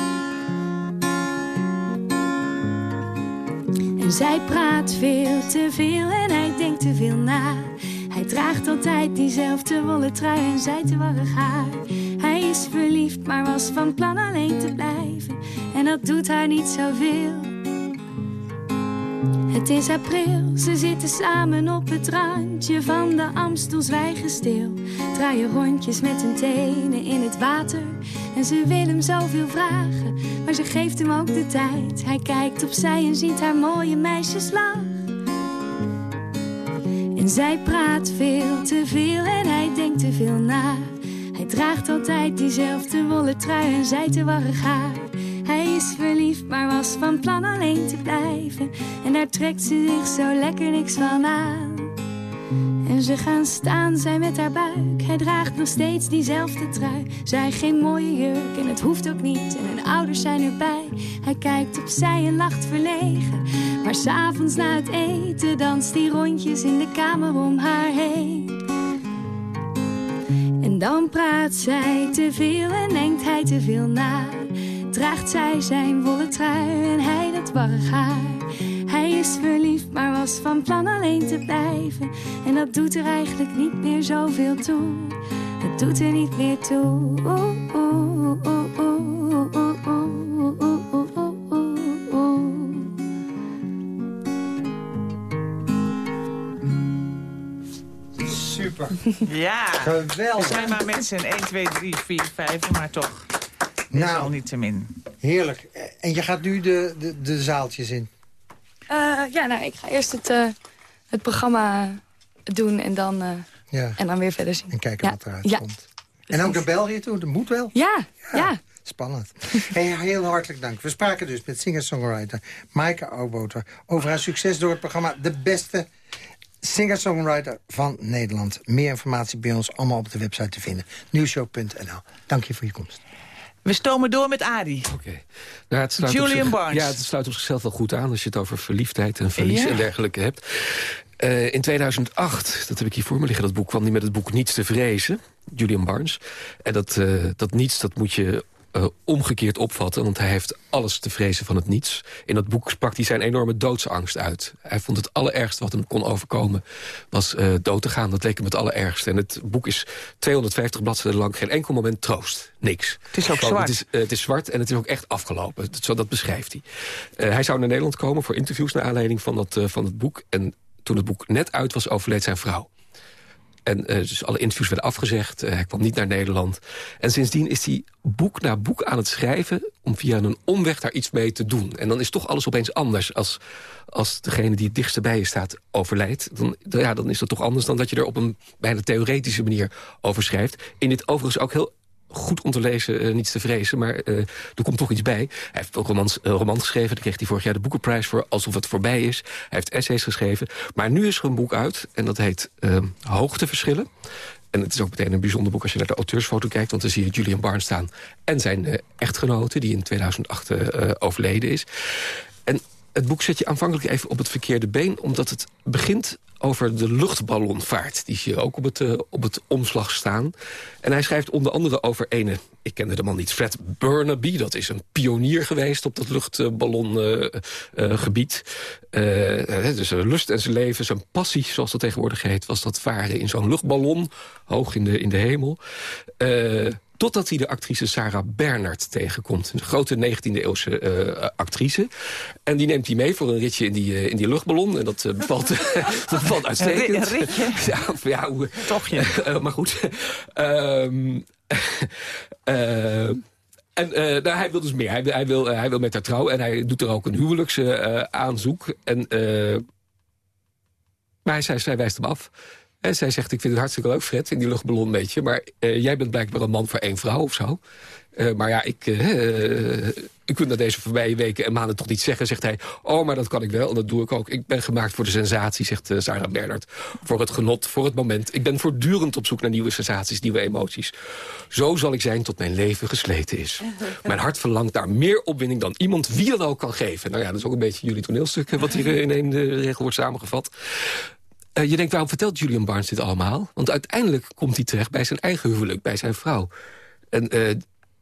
O: En zij praat veel te veel en hij denkt te veel na. Hij draagt altijd diezelfde wollen trui en zij te warrig haar. Hij is verliefd, maar was van plan alleen te blijven. En dat doet haar niet zoveel. Het is april, ze zitten samen op het randje van de Amstel zwijgen stil. Draaien rondjes met hun tenen in het water. En ze wil hem zoveel vragen, maar ze geeft hem ook de tijd. Hij kijkt opzij en ziet haar mooie meisjeslag. En zij praat veel te veel en hij denkt te veel na. Hij draagt altijd diezelfde wollen trui en zij te warrig. Hij is verliefd, maar was van plan alleen te blijven. En daar trekt ze zich zo lekker niks van aan. En ze gaan staan, zij met haar buik. Hij draagt nog steeds diezelfde trui. Zij geen mooie jurk en het hoeft ook niet. En hun ouders zijn erbij. Hij kijkt opzij en lacht verlegen. Maar s'avonds na het eten danst hij rondjes in de kamer om haar heen. Dan praat zij te veel en denkt hij te veel na. Draagt zij zijn wollen trui en hij dat warrig haar. Hij is verliefd, maar was van plan alleen te blijven. En dat doet er eigenlijk niet meer zoveel toe. Het doet er niet meer toe.
L: Ja.
F: Geweldig.
L: We zijn maar met z'n 1, 2, 3, 4, 5, maar toch.
F: Nou,
L: niet te min.
F: Heerlijk. En je gaat nu de, de, de zaaltjes in.
R: Eh, ja, nou, ik ga eerst het, eh, het programma doen en dan, eh,
F: Ja.
R: en dan weer verder zien.
F: En kijken
R: Ja.
F: wat eruit
R: Ja.
F: komt. En ook naar België toe, dat moet wel.
R: Ja, ja.
F: Spannend. Hey, heel hartelijk dank. We spraken dus met singer-songwriter Maaike Auwboter... over haar succes door het programma De Beste Singer-songwriter van Nederland. Meer informatie bij ons allemaal op de website te vinden. Nieuwshow.nl. Dank je voor je komst.
L: We stomen door met Adi.
K: Oké. Nou, het sluit op
L: Julian
K: zich-
L: Barnes.
K: Ja, het sluit op zichzelf wel goed aan als je het over verliefdheid en verlies
L: Ja.
K: en dergelijke hebt. Eh, in 2008, dat heb ik hier voor me liggen, dat boek kwam hij met het boek Niets te vrezen. Julian Barnes. En dat, eh, dat niets, dat moet je eh, omgekeerd opvatten. Want hij heeft alles te vrezen van het niets. In dat boek sprak hij zijn enorme doodsangst uit. Hij vond het allerergste wat hem kon overkomen... was eh, dood te gaan. Dat leek hem het allerergste. En het boek is 250 bladzijden lang. Geen enkel moment troost. Niks.
L: Het is ook zwart.
K: Het is, eh, het is zwart en het is ook echt afgelopen. Dat, zo, dat beschrijft hij. Hij zou naar Nederland komen voor interviews... naar aanleiding van, dat, van het boek. En toen het boek net uit was, overleed zijn vrouw. En eh, dus alle interviews werden afgezegd. Eh, hij kwam niet naar Nederland. En sindsdien is hij boek na boek aan het schrijven... om via een omweg daar iets mee te doen. En dan is toch alles opeens anders. Als, als degene die het dichtst bij je staat overlijdt... Dan, ja, dan is dat toch anders dan dat je er op een bijna theoretische manier over schrijft. In dit overigens ook heel goed om te lezen, eh, niets te vrezen. Maar eh, er komt toch iets bij. Hij heeft ook romans, een roman geschreven. Daar kreeg hij vorig jaar de Boekenprijs voor. Alsof het voorbij is. Hij heeft essays geschreven. Maar nu is er een boek uit. En dat heet eh, Hoogteverschillen. En het is ook meteen een bijzonder boek als je naar de auteursfoto kijkt. Want dan zie je Julian Barnes staan. En zijn eh, echtgenote, die in 2008 eh, overleden is. En het boek zet je aanvankelijk even op het verkeerde been... omdat het begint over de luchtballonvaart. Die zie je ook op het, eh, op het omslag staan. En hij schrijft onder andere over ene... ik kende de man niet, Fred Burnaby. Dat is een pionier geweest op dat luchtballongebied. dus zijn lust en zijn leven, zijn passie, zoals dat tegenwoordig heet... was dat varen in zo'n luchtballon, hoog in de, in de hemel... Totdat hij de actrice Sarah Bernard tegenkomt. Een grote 19e-eeuwse eh, actrice. En die neemt hij mee voor een ritje in die, eh, in die luchtballon. En dat, eh, bevalt, dat bevalt uitstekend.
L: Een ritje?
K: Ja, ja, hoe,
L: Toch je.
K: Maar goed. Ehm, eh, en nou, hij wil dus meer. Hij, wil- hij, wil, hij wil met haar trouwen. En hij doet er ook een huwelijksaanzoek. en, eh, maar hij, zij, zij wijst hem af. En zij zegt, ik vind het hartstikke leuk, Fred, in die luchtballon, weet je. Maar eh, jij bent blijkbaar een man voor één vrouw of zo. Eh, maar ja, ik, eh, ik kunt na deze voorbije weken en maanden toch niet zeggen, zegt hij. Oh, maar dat kan ik wel en dat doe ik ook. Ik ben gemaakt voor de sensatie, zegt Sarah Bernard. Voor het genot, voor het moment. Ik ben voortdurend op zoek naar nieuwe sensaties, nieuwe emoties. Zo zal ik zijn tot mijn leven gesleten is. Mijn hart verlangt naar meer opwinding dan iemand wie dan ook kan geven. Nou ja, dat is ook een beetje jullie toneelstuk, wat hier in één regel wordt samengevat. Eh, je denkt, waarom vertelt Julian Barnes dit allemaal? Want uiteindelijk komt hij terecht bij zijn eigen huwelijk, bij zijn vrouw. En eh,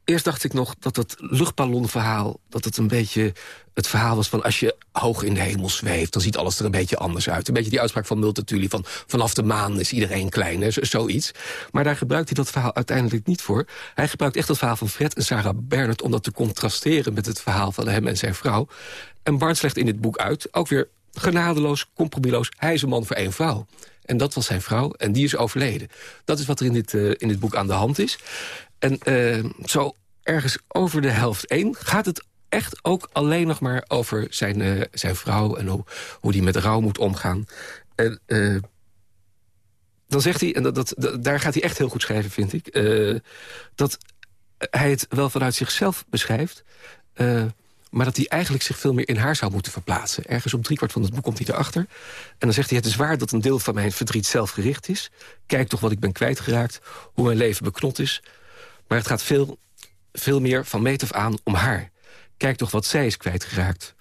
K: eerst dacht ik nog dat het luchtballonverhaal... dat het een beetje het verhaal was van... als je hoog in de hemel zweeft, dan ziet alles er een beetje anders uit. Een beetje die uitspraak van Multatuli van... vanaf de maan is iedereen klein, hè, zoiets. Maar daar gebruikt hij dat verhaal uiteindelijk niet voor. Hij gebruikt echt het verhaal van Fred en Sarah Bernard... om dat te contrasteren met het verhaal van hem en zijn vrouw. En Barnes legt in dit boek uit, ook weer genadeloos, compromisloos... hij is een man voor één vrouw. En dat was zijn vrouw, en die is overleden. Dat is wat er in dit, uh, in dit boek aan de hand is. En uh, zo ergens over de helft één gaat het echt ook alleen nog maar over zijn, uh, zijn vrouw... en hoe, hoe die met rouw moet omgaan. En dan zegt hij, en dat, dat, dat, daar gaat hij echt heel goed schrijven, vind ik... Dat hij het wel vanuit zichzelf beschrijft... maar dat hij eigenlijk zich veel meer in haar zou moeten verplaatsen. Ergens op driekwart van het boek komt hij erachter. En dan zegt hij, het is waar dat een deel van mijn verdriet zelfgericht is. Kijk toch wat ik ben kwijtgeraakt, hoe mijn leven beknot is. Maar het gaat veel, veel meer van meet af aan om haar. Kijk toch wat zij is kwijtgeraakt.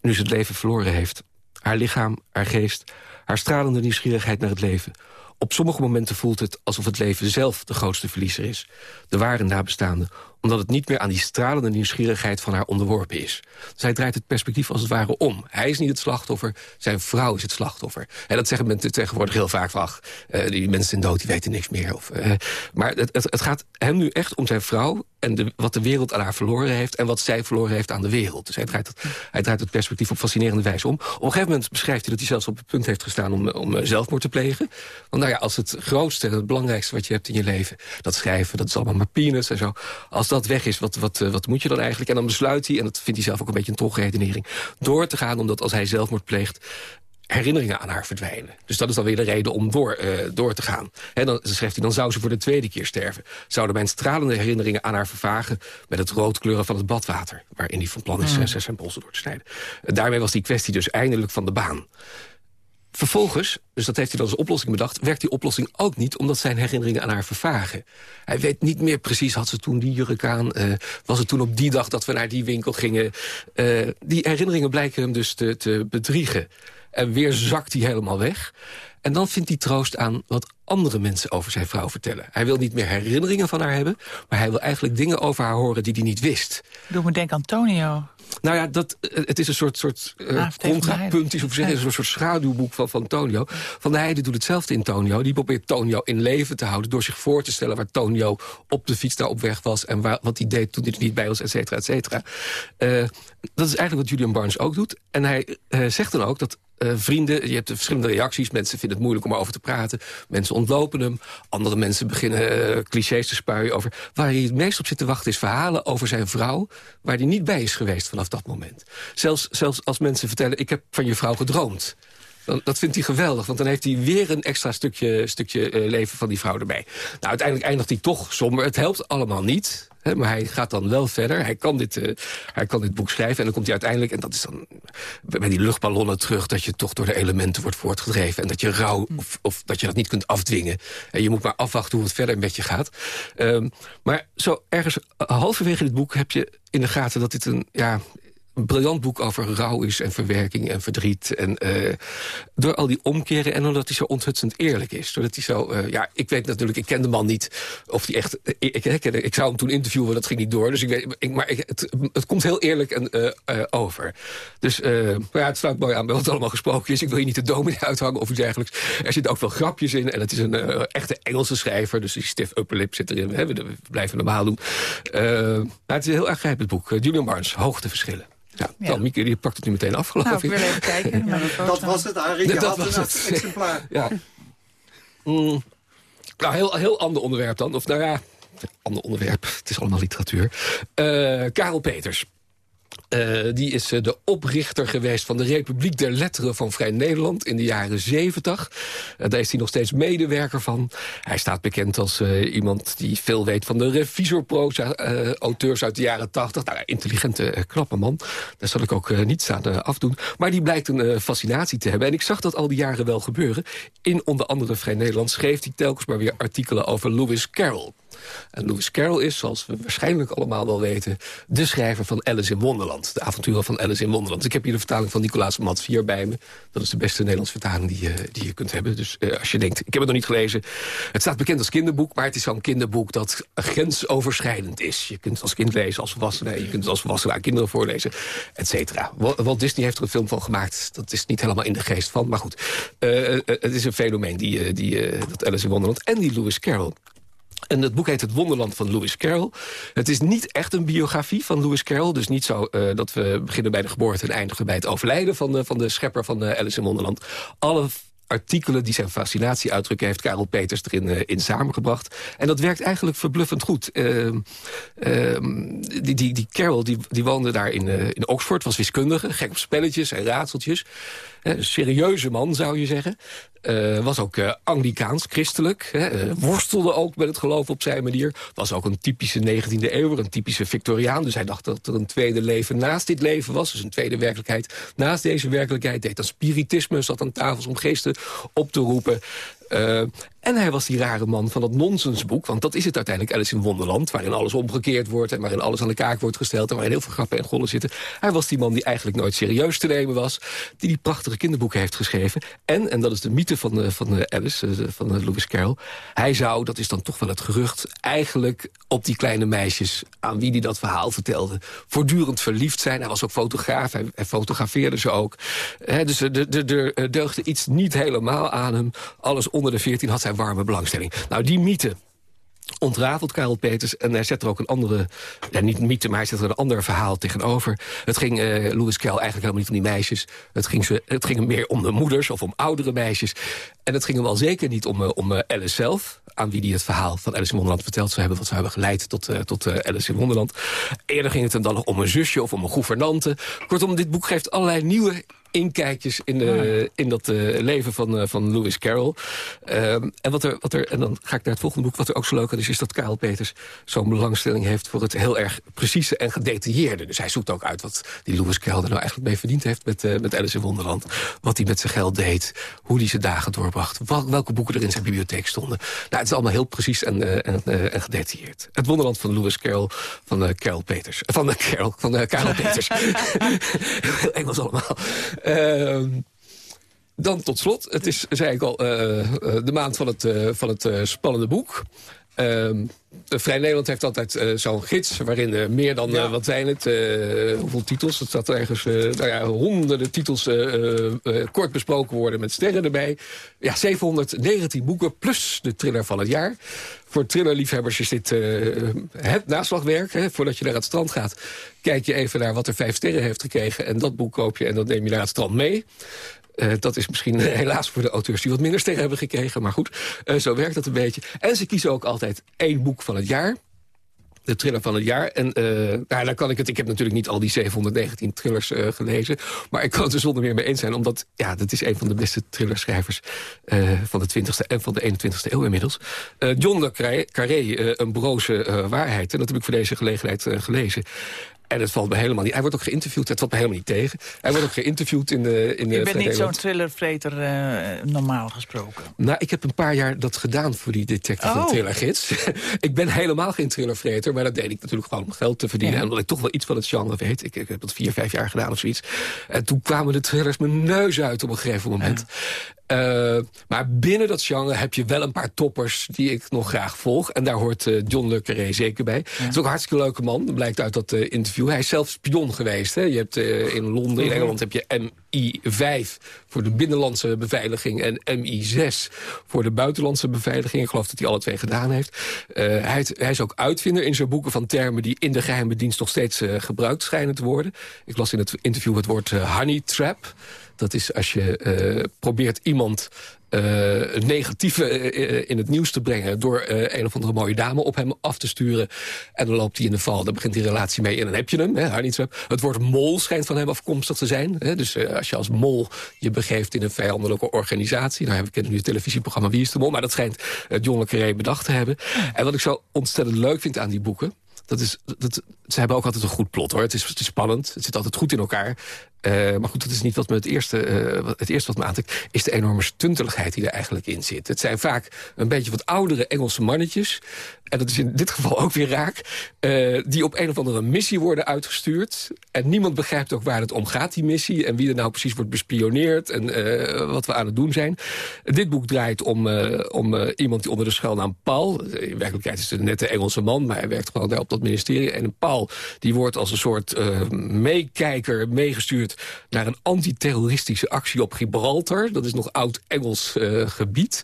K: Nu ze het leven verloren heeft. Haar lichaam, haar geest, haar stralende nieuwsgierigheid naar het leven. Op sommige momenten voelt het alsof het leven zelf de grootste verliezer is. De ware nabestaande, omdat het niet meer aan die stralende nieuwsgierigheid van haar onderworpen is. Zij draait het perspectief als het ware om. Hij is niet het slachtoffer, zijn vrouw is het slachtoffer. En dat zeggen mensen tegenwoordig heel vaak van... Uh, die mensen zijn dood, die weten niks meer. Of, uh, maar het, het, gaat hem nu echt om zijn vrouw... en de, wat de wereld aan haar verloren heeft... en wat zij verloren heeft aan de wereld. Dus hij draait het, hij draait perspectief op fascinerende wijze om. Op een gegeven moment beschrijft hij dat hij zelfs op het punt heeft gestaan... om, om zelfmoord te plegen. Want nou ja, als het grootste en het belangrijkste wat je hebt in je leven... dat schrijven, dat is allemaal maar peanuts en zo... als dat weg is, wat, wat, wat moet je dan eigenlijk? En dan besluit hij, en dat vindt hij zelf ook een beetje een trogredenering... door te gaan, omdat als hij zelfmoord pleegt herinneringen aan haar verdwijnen. Dus dat is dan weer de reden om door, uh, door te gaan. En dan schrijft hij, dan zou ze voor de tweede keer sterven. Zouden mijn stralende herinneringen aan haar vervagen... met het roodkleuren van het badwater... waarin hij van plan is mm. zijn polsen door te snijden. En daarmee was die kwestie dus eindelijk van de baan. Vervolgens, dus dat heeft hij dan als oplossing bedacht... werkt die oplossing ook niet omdat zijn herinneringen aan haar vervagen. Hij weet niet meer precies, had ze toen die jurk aan... Uh, was het toen op die dag dat we naar die winkel gingen. Uh, die herinneringen blijken hem dus te, te bedriegen. En weer zakt hij helemaal weg. En dan vindt hij troost aan wat andere mensen over zijn vrouw vertellen. Hij wil niet meer herinneringen van haar hebben... maar hij wil eigenlijk dingen over haar horen die hij niet wist.
L: Doe me denken Antonio.
K: Nou ja, dat, het is een soort, soort uh, of zeggen, een soort schaduwboek van, van Tonio. Van de Heide doet hetzelfde in Tonio. Die probeert Tonio in leven te houden door zich voor te stellen... waar Tonio op de fiets daar op weg was... en waar, wat hij deed toen hij niet bij was, et cetera, et cetera. Uh, dat is eigenlijk wat Julian Barnes ook doet. En hij uh, zegt dan ook dat uh, vrienden, je hebt verschillende reacties. Mensen vinden het moeilijk om erover te praten. Mensen ontlopen hem. Andere mensen beginnen uh, clichés te spuien over... waar hij het meest op zit te wachten is verhalen over zijn vrouw... waar hij niet bij is geweest vanaf dat moment. Zelfs, zelfs als mensen vertellen, ik heb van je vrouw gedroomd. Dan, dat vindt hij geweldig, want dan heeft hij weer een extra stukje, stukje uh, leven van die vrouw erbij. Nou, uiteindelijk eindigt hij toch somber. Het helpt allemaal niet. Maar hij gaat dan wel verder. Hij kan, dit, uh, hij kan dit boek schrijven en dan komt hij uiteindelijk... en dat is dan bij die luchtballonnen terug... dat je toch door de elementen wordt voortgedreven... en dat je rouw, of, of dat je dat niet kunt afdwingen. En je moet maar afwachten hoe het verder met je gaat. Um, maar zo ergens halverwege dit boek heb je in de gaten... dat dit een, ja, een briljant boek over rouw is en verwerking en verdriet. En uh, door al die omkeren en omdat hij zo onthutsend eerlijk is. Doordat hij zo, uh, ja, ik weet natuurlijk, ik ken de man niet of hij echt, ik, ik, ik, ik zou hem toen interviewen, dat ging niet door. Dus ik weet, maar het, het komt heel eerlijk en, over. Dus ja, het sluit mooi aan bij wat allemaal gesproken is. Ik wil je niet de dominee uithangen of iets dergelijks. Er zitten ook veel grapjes in en het is een echte Engelse schrijver. Dus die stiff upper lip zit erin. We, blijven normaal doen. het is een heel erg grijpend boek. Julian Barnes, Hoogteverschillen. Ja, ja. Die pakt het nu meteen af, geloof
L: nou,
K: ik.
L: wil even kijken.
F: ja, dat was het, Arie. Je dat had een exemplaar.
K: Ja. Mm. Nou, heel, heel ander onderwerp dan. Of nou ja, ander onderwerp. Het is allemaal literatuur. Uh, Karel Peters. Uh, die is uh, de oprichter geweest van de Republiek der Letteren van Vrij Nederland in de jaren 70. Uh, daar is hij nog steeds medewerker van. Hij staat bekend als iemand die veel weet van de revisorproza auteurs uit de jaren 80. Nou, intelligente, knappe man. Daar zal ik ook niets aan afdoen. Maar die blijkt een fascinatie te hebben. En ik zag dat al die jaren wel gebeuren. In onder andere Vrij Nederland schreef hij telkens maar weer artikelen over Lewis Carroll. En Lewis Carroll is, zoals we waarschijnlijk allemaal wel weten... de schrijver van Alice in Wonderland. De avonturen van Alice in Wonderland. Ik heb hier de vertaling van Nicolaas Matvier bij me. Dat is de beste Nederlandse vertaling die, je, die je kunt hebben. Dus uh, als je denkt, ik heb het nog niet gelezen. Het staat bekend als kinderboek, maar het is zo'n kinderboek... dat grensoverschrijdend is. Je kunt het als kind lezen, als volwassene. Je kunt het als volwassene aan kinderen voorlezen, et cetera. Walt Disney heeft er een film van gemaakt. Dat is niet helemaal in de geest van, maar goed. Uh, het is een fenomeen, die, die, dat Alice in Wonderland en die Lewis Carroll. En het boek heet Het Wonderland van Lewis Carroll. Het is niet echt een biografie van Lewis Carroll. Dus niet zo uh, dat we beginnen bij de geboorte en eindigen bij het overlijden... van de, van de schepper van uh, Alice in Wonderland. Alle artikelen die zijn fascinatie uitdrukken... heeft Karel Peters erin uh, in samengebracht. En dat werkt eigenlijk verbluffend goed. Uh, uh, die, die, die die, die woonde daar in, in Oxford, was wiskundige... gek op spelletjes en raadseltjes. Een serieuze man, zou je zeggen. Uh, was ook uh, Anglikaans, christelijk. Hè, uh, worstelde ook met het geloof op zijn manier. Was ook een typische 19e eeuw, een typische Victoriaan. Dus hij dacht dat er een tweede leven naast dit leven was. Dus een tweede werkelijkheid naast deze werkelijkheid. Deed dan spiritisme, zat aan tafels om geesten op te roepen. En hij was die rare man van dat nonsensboek. Want dat is het uiteindelijk, Alice in Wonderland. Waarin alles omgekeerd wordt en waarin alles aan de kaak wordt gesteld... en waarin heel veel grappen en gollen zitten. Hij was die man die eigenlijk nooit serieus te nemen was. Die die prachtige kinderboeken heeft geschreven. En, en dat is de mythe van, de, van de Alice, van de Lewis Carroll... hij zou, dat is dan toch wel het gerucht... eigenlijk op die kleine meisjes aan wie hij dat verhaal vertelde... voortdurend verliefd zijn. Hij was ook fotograaf, hij, hij fotografeerde ze ook. He, dus er deugde iets niet helemaal aan hem. Alles onder de 14 had warme belangstelling. Nou, die mythe ontrafelt Karel Peters. En hij zet er ook een andere, ja, niet mythe, maar hij zet er een ander verhaal tegenover. Het ging uh, Lewis Carroll eigenlijk helemaal niet om die meisjes. Het ging, ze, het ging meer om de moeders of om oudere meisjes. En het ging hem wel zeker niet om, uh, om uh, Alice zelf... aan wie hij het verhaal van Alice in Wonderland verteld zou hebben... wat zou hebben geleid tot, tot Alice in Wonderland. Eerder ging het hem dan nog om een zusje of om een gouvernante. Kortom, dit boek geeft allerlei nieuwe inkijkjes in, de, in dat uh, leven van, uh, van Lewis Carroll. Uh, en, wat er, wat er, en dan ga ik naar het volgende boek. Wat er ook zo leuk aan is, is dat Karel Peters zo'n belangstelling heeft... voor het heel erg precieze en gedetailleerde. Dus hij zoekt ook uit wat die Lewis Carroll er nou eigenlijk mee verdiend heeft... met, met Alice in Wonderland. Wat hij met zijn geld deed. Hoe hij zijn dagen doorbracht. Wel, welke boeken er in zijn bibliotheek stonden. Nou, het is allemaal heel precies en, en, en gedetailleerd. Het Wonderland van Lewis Carroll van Carol Peters. Van Carol, van Karel Peters. heel Engels allemaal. Uh, dan tot slot, het is, zei ik al, uh, de maand van het, uh, van het spannende boek. Ehm, Vrij Nederland heeft altijd zo'n gids... waarin meer dan, ja. wat zijn het, hoeveel titels? Het staat er ergens, nou ja, honderden titels kort besproken worden... met sterren erbij. Ja, 719 boeken plus de thriller van het jaar. Voor thrillerliefhebbers is dit het naslagwerk. Hè. Voordat je naar het strand gaat, kijk je even naar wat er vijf sterren heeft gekregen... en dat boek koop je en dat neem je naar het strand mee. Uh, dat is misschien helaas voor de auteurs die wat minder sterren hebben gekregen. Maar goed, uh, zo werkt dat een beetje. En ze kiezen ook altijd één boek van het jaar. De thriller van het jaar. En uh, nou, dan kan ik het. Ik heb natuurlijk niet al die 719 thrillers uh, gelezen. Maar ik kan het er zonder meer mee eens zijn. Omdat ja, dat is een van de beste thrillerschrijvers uh, van de 20e en van de 21e eeuw inmiddels. John le Carré, een broze waarheid. En dat heb ik voor deze gelegenheid gelezen. En het valt me helemaal niet. Hij wordt ook geïnterviewd. Het valt me helemaal niet tegen. Hij wordt ook geïnterviewd in de. In
L: Je bent niet zo'n thrillervreter uh, normaal gesproken.
K: Nou, ik heb een paar jaar dat gedaan voor die detective
L: oh.
K: en thrillergids. ik ben helemaal geen thrillervreter, maar dat deed ik natuurlijk gewoon om geld te verdienen.
L: Ja.
K: En omdat ik toch wel iets van het genre weet. Ik, ik heb dat vier, vijf jaar gedaan of zoiets. En toen kwamen de thrillers mijn neus uit op een gegeven moment. Uh, maar binnen dat genre heb je wel een paar toppers die ik nog graag volg. En daar hoort uh, John Le Carré zeker bij. Het is ook een hartstikke leuke man. Dat blijkt uit dat uh, interview. Hij is zelf spion geweest. Hè. Je hebt in Londen, in Engeland heb je MI5 voor de binnenlandse beveiliging... en MI6 voor de buitenlandse beveiliging. Ik geloof dat hij alle twee gedaan heeft. Hij, hij, is ook uitvinder in zijn boeken van termen... die in de geheime dienst nog steeds gebruikt schijnen te worden. Ik las in het interview het woord honey trap... Dat is als je uh, probeert iemand uh, negatieve uh, in het nieuws te brengen... door een of andere mooie dame op hem af te sturen. En dan loopt hij in de val, dan begint die relatie mee en dan heb je hem. Hè, het woord mol schijnt van hem afkomstig te zijn. Hè, dus als je als mol je begeeft in een vijandelijke organisatie... nou, we kennen nu het televisieprogramma Wie is de Mol... maar dat schijnt John le Carré bedacht te hebben. En wat ik zo ontzettend leuk vind aan die boeken... Dat is, dat, ze hebben ook altijd een goed plot, hoor. Het is, het is spannend, het zit altijd goed in elkaar. Uh, maar goed, dat is niet wat me het eerste, uh, het eerste wat me aantrekt... is de enorme stunteligheid die er eigenlijk in zit. Het zijn vaak een beetje wat oudere Engelse mannetjes... en dat is in dit geval ook weer raak... eh, die op een of andere missie worden uitgestuurd. En niemand begrijpt ook waar het om gaat, die missie... en wie er nou precies wordt bespioneerd en eh, wat we aan het doen zijn. Dit boek draait om, eh, om eh, iemand die onder de schuilnaam Paul... in werkelijkheid is het een nette Engelse man... maar hij werkt gewoon daar op dat ministerie. En Paul die wordt als een soort eh, meekijker meegestuurd... naar een antiterroristische actie op Gibraltar. Dat is nog oud-Engels eh, gebied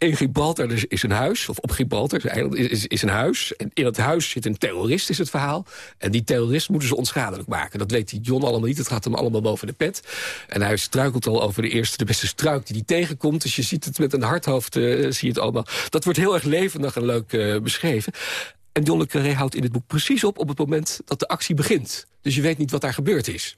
K: in Gibraltar dus is een huis, of op Gibraltar is is, een huis. En in dat huis zit een terrorist, is het verhaal. En die terrorist moeten ze onschadelijk maken. Dat weet die John allemaal niet, het gaat hem allemaal boven de pet. En hij struikelt al over de eerste, de beste struik die hij tegenkomt. Dus je ziet het met een hardhoofd, uh, zie je het allemaal. Dat wordt heel erg levendig en leuk uh, beschreven. En John le Carré houdt in het boek precies op op het moment dat de actie begint. Dus je weet niet wat daar gebeurd is.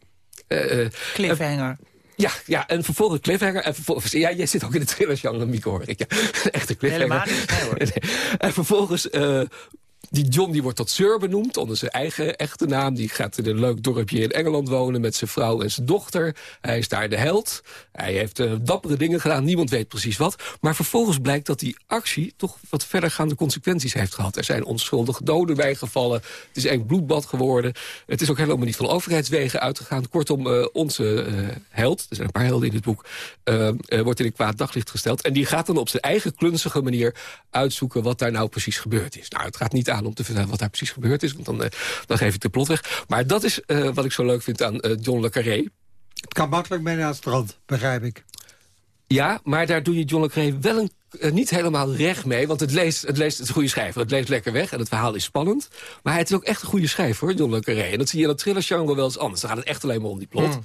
L: Uh, Cliffhanger.
K: Ja, ja, en vervolgens cliffhanger. En vervolgens, ja, jij zit ook in de thrillersgenre, Mieke, hoor ik. Ja. Echte cliffhanger.
L: Helemaal niet, nee,
K: En vervolgens... Uh, die John die wordt tot Sir benoemd, onder zijn eigen echte naam. Die gaat in een leuk dorpje in Engeland wonen met zijn vrouw en zijn dochter. Hij is daar de held. Hij heeft uh, dappere dingen gedaan, niemand weet precies wat. Maar vervolgens blijkt dat die actie toch wat verdergaande consequenties heeft gehad. Er zijn onschuldige doden bijgevallen. Het is een bloedbad geworden. Het is ook helemaal niet van overheidswegen uitgegaan. Kortom, uh, onze uh, held, er zijn een paar helden in het boek... wordt in een kwaad daglicht gesteld. En die gaat dan op zijn eigen klunzige manier uitzoeken... wat daar nou precies gebeurd is. Nou, het gaat niet aan om te vertellen wat daar precies gebeurd is. Want dan, uh, dan geef ik de plot weg. Maar dat is uh, wat ik zo leuk vind aan uh, John le Carré.
F: Het kan makkelijk mee naar het strand, begrijp ik.
K: Ja, maar daar doe je John le Carré wel een uh, niet helemaal recht mee. Want het leest, het leest het goede schrijver. Het leest lekker weg en het verhaal is spannend. Maar hij is ook echt een goede schrijver, hoor, John le Carré. En dat zie je in dat thriller-genre wel eens anders. Dan gaat het echt alleen maar om die plot. Mm.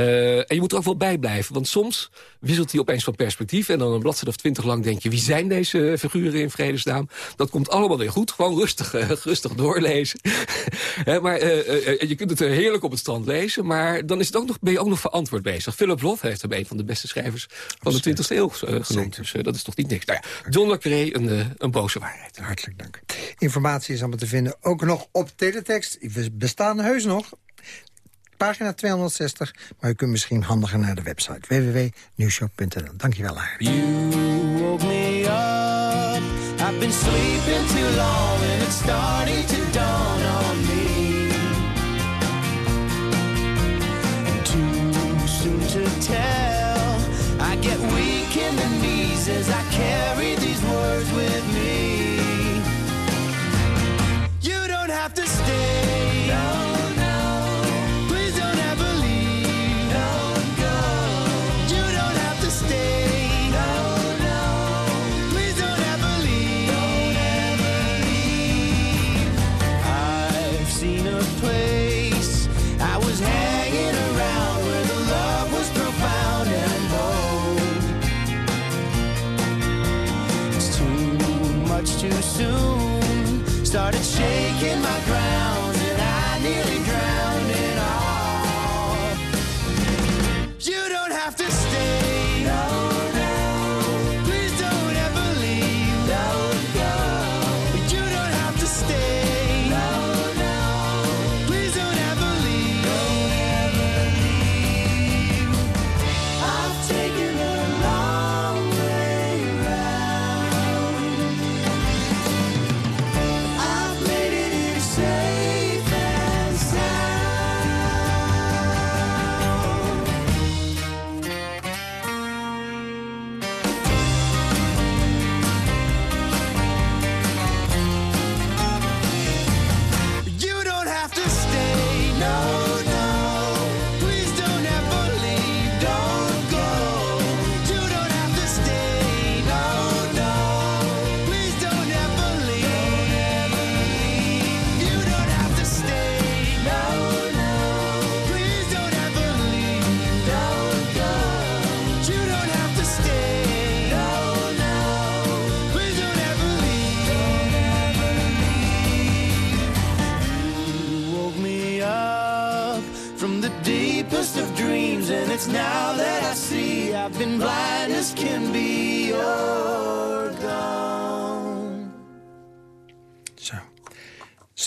K: Uh, en je moet er ook wel bij blijven. Want soms wisselt hij opeens van perspectief. En dan een bladzijde of twintig lang denk je... wie zijn deze figuren in vredesnaam? Dat komt allemaal weer goed. Gewoon rustig, uh, rustig doorlezen. maar je kunt het heerlijk op het strand lezen. Maar dan is het ook nog, ben je ook nog verantwoord bezig. Philip Roth heeft hem een van de beste schrijvers van de 20e eeuw genoemd. Dus dat is toch niet niks. Nou ja, John le Carré, een, een boze waarheid.
F: Hartelijk dank. Informatie is allemaal te vinden, ook nog op teletext. We bestaan heus nog. Pagina 260, maar u kunt misschien handiger naar de website www.nieuwshop.nl. Dankjewel, Harry.
S: You woke me up. I've been sleeping too long and it's starting to dawn on me. Too soon to tell. I get weak in the knees as I carry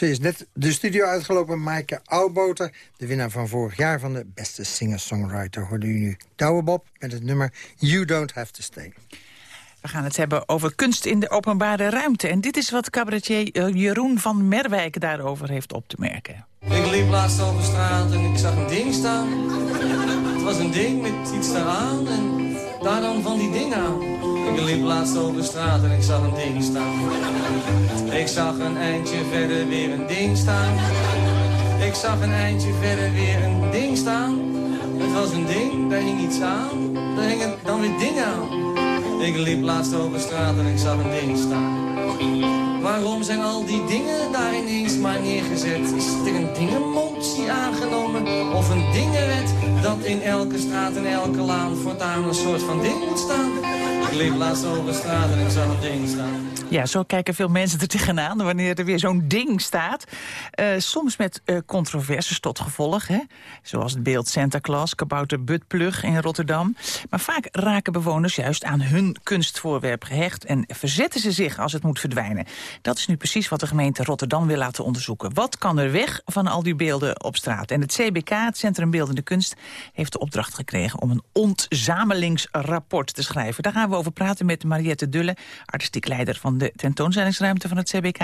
F: Ze is net de studio uitgelopen, Maaike Oudboter. De winnaar van vorig jaar van de beste singer-songwriter. Hoorde u nu Douwe Bob met het nummer You Don't Have To Stay.
L: We gaan het hebben over kunst in de openbare ruimte. En dit is wat cabaretier eh, Jeroen van Merwijk daarover heeft op te merken.
T: Ik liep laatst over straat en ik zag een ding staan. Het was een ding met iets daaraan en daar dan van die dingen aan. Ik liep laatst over straat en ik zag een ding staan. Ik zag een eindje verder weer een ding staan. Ik zag een eindje verder weer een ding staan. Het was een ding, daar hing iets aan. Daar hingen dan weer dingen aan. Ik liep laatst over straat en ik zag een ding staan. Waarom zijn al die dingen daar ineens maar neergezet? Is er een aangenomen? Of een dingenwet dat in elke straat en elke laan voortaan een soort van ding moet staan? Ik liep laatst over straat en ik zag een ding staan.
L: Ja, zo kijken veel mensen er tegenaan wanneer er weer zo'n ding staat. Eh, soms met eh, controverses tot gevolg, hè? zoals het beeld Santa Claus, kabouter Buttplug in Rotterdam. Maar vaak raken bewoners juist aan hun kunstvoorwerp gehecht... en verzetten ze zich als het moet verdwijnen. Dat is nu precies wat de gemeente Rotterdam wil laten onderzoeken. Wat kan er weg van al die beelden op straat? En het CBK, het Centrum Beeldende Kunst, heeft de opdracht gekregen... om een ontzamelingsrapport te schrijven. Daar gaan we over praten met Mariette Dulle, artistiek leider van de tentoonstellingsruimte van het CBK.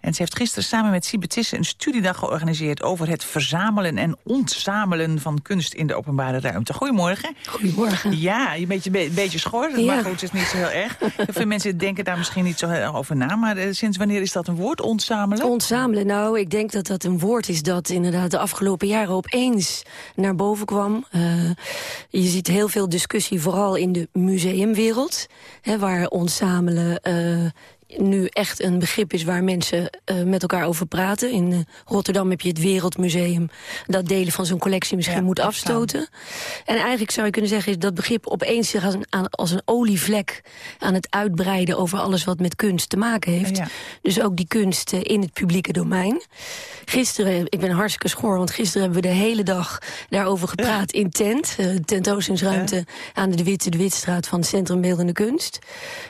L: En ze heeft gisteren samen met Siebe Tissen een studiedag georganiseerd... over het verzamelen en ontzamelen van kunst in de openbare ruimte. Goedemorgen.
U: Goedemorgen.
L: Ja, je bent een beetje, beetje schor,
U: Ja.
L: maar goed, het is niet zo heel erg. Veel mensen denken daar misschien niet zo heel erg over na... maar eh, sinds wanneer is dat een woord, ontzamelen?
U: Ontzamelen, nou, ik denk dat dat een woord is dat inderdaad de afgelopen jaren opeens naar boven kwam. Eh, je ziet heel veel discussie, vooral in de museumwereld, hè, waar ontzamelen eh, nu echt een begrip is waar mensen eh, met elkaar over praten. In eh, Rotterdam heb je het Wereldmuseum dat delen van zo'n collectie misschien moet afstoten. En eigenlijk zou je kunnen zeggen is dat begrip opeens zich als een, aan- als een olievlek aan het uitbreiden over alles wat met kunst te maken heeft. Dus ook die kunst eh, in het publieke domein. Gisteren, ik ben hartstikke schor, want gisteren hebben we de hele dag daarover gepraat in tent. tentoonstellingsruimte aan de Witte de Witstraat van het Centrum Beeldende Kunst.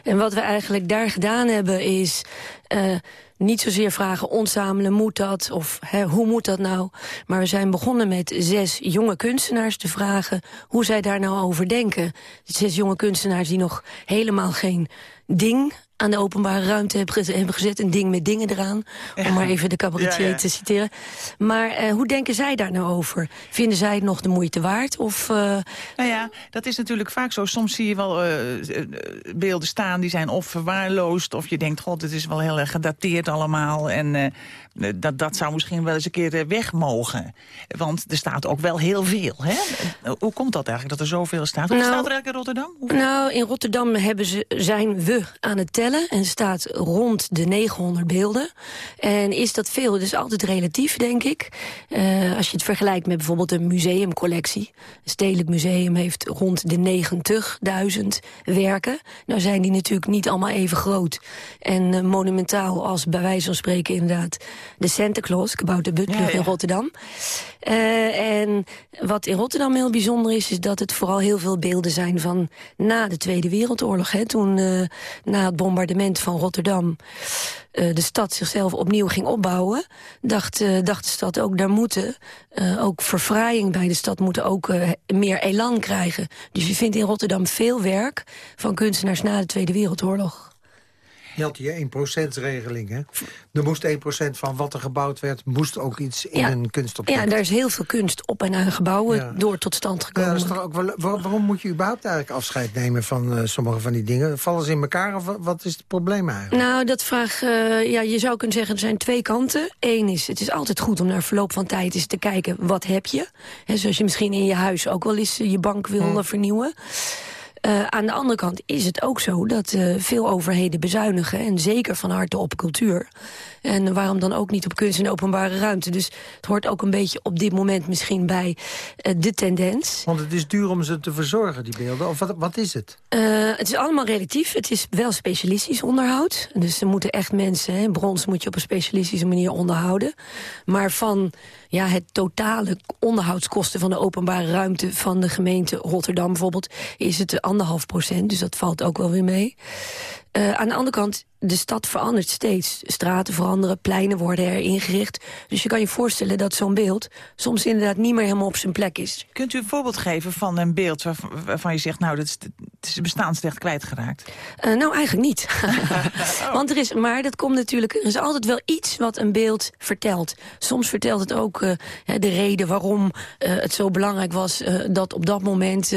U: En wat we eigenlijk daar gedaan hebben is... eh, niet zozeer vragen, ontzamelen, moet dat? Of hè, hoe moet dat nou? Maar we zijn begonnen met zes jonge kunstenaars te vragen... hoe zij daar nou over denken. Zes jonge kunstenaars die nog helemaal geen ding aan de openbare ruimte hebben geze- hebben gezet. Een ding met dingen eraan, om maar even de cabaretier
L: Ja, ja.
U: te citeren. Maar eh, hoe denken zij daar nou over? Vinden zij het nog de moeite waard? Of, eh,
L: Nou ja, dat is natuurlijk vaak zo. Soms zie je wel eh, beelden staan die zijn of verwaarloosd... of je denkt, god, het is wel heel erg gedateerd allemaal... en dat, dat zou misschien wel eens een keer eh, weg mogen. Want er staat ook wel heel veel. Hè? Eh, Hoe komt dat eigenlijk, dat er zoveel staat? Hoe
U: Nou,
L: staat er eigenlijk in Rotterdam? Hoeveel?
U: Nou, in Rotterdam hebben ze, zijn we aan het tellen. En staat rond de 900 beelden. En is dat veel? Het is altijd relatief, denk ik. Eh, als je het vergelijkt met bijvoorbeeld een museumcollectie. Een stedelijk museum heeft rond de 90.000 werken. Nou zijn die natuurlijk niet allemaal even groot. En eh, monumentaal als bij wijze van spreken inderdaad... de Santa Claus, Buttplug
L: Ja, ja.
U: in Rotterdam. Eh, en wat in Rotterdam heel bijzonder is... is dat het vooral heel veel beelden zijn van na de Tweede Wereldoorlog. Hè, toen eh, na het bombardement van Rotterdam... eh, de stad zichzelf opnieuw ging opbouwen... dacht, dacht de stad ook, daar moeten ook verfraaiing bij de stad... moeten ook meer elan krijgen. Dus je vindt in Rotterdam veel werk van kunstenaars na de Tweede Wereldoorlog.
F: Je had hier 1%-regeling, hè? Er moest 1% van wat er gebouwd werd... moest ook iets in
U: Ja.
F: een kunstobject.
U: Ja, daar is heel veel kunst op en aan gebouwen
F: Ja.
U: door tot stand
F: Ja,
U: gekomen.
F: dat is toch ook wel, waar- waarom moet je überhaupt eigenlijk afscheid nemen van eh, sommige van die dingen? Vallen ze in elkaar of wa- wat is het probleem eigenlijk?
U: Nou, dat vraag, eh, ja, je zou kunnen zeggen, er zijn twee kanten. Eén is, het is altijd goed om naar verloop van tijd eens te kijken, wat heb je? He, zoals je misschien in je huis ook wel eens eh, je bank wil eh, vernieuwen. Eh, aan de andere kant is het ook zo dat eh, veel overheden bezuinigen... en zeker van harte op cultuur. En waarom dan ook niet op kunst en openbare ruimte? Dus het hoort ook een beetje op dit moment misschien bij eh, de tendens.
F: Want het is duur om ze te verzorgen, die beelden. Of wat, wat is het?
U: Eh, het is allemaal relatief. Het is wel specialistisch onderhoud. Dus er moeten echt mensen... Hè, brons moet je op een specialistische manier onderhouden. Maar van ja, het totale onderhoudskosten van de openbare ruimte... van de gemeente Rotterdam bijvoorbeeld... is het anderhalf procent. Dus dat valt ook wel weer mee. Eh, aan de andere kant, de stad verandert steeds. Straten veranderen, pleinen worden er ingericht. Dus je kan je voorstellen dat zo'n beeld soms inderdaad niet meer helemaal op zijn plek is.
L: Kunt u een voorbeeld geven van een beeld waarvan, waarvan je zegt... nou, dat is, het is bestaansrecht kwijtgeraakt?
U: Eh, nou, eigenlijk niet. Want er is, maar dat komt natuurlijk, er is altijd wel iets wat een beeld vertelt. Soms vertelt het ook eh, de reden waarom het zo belangrijk was... dat op dat moment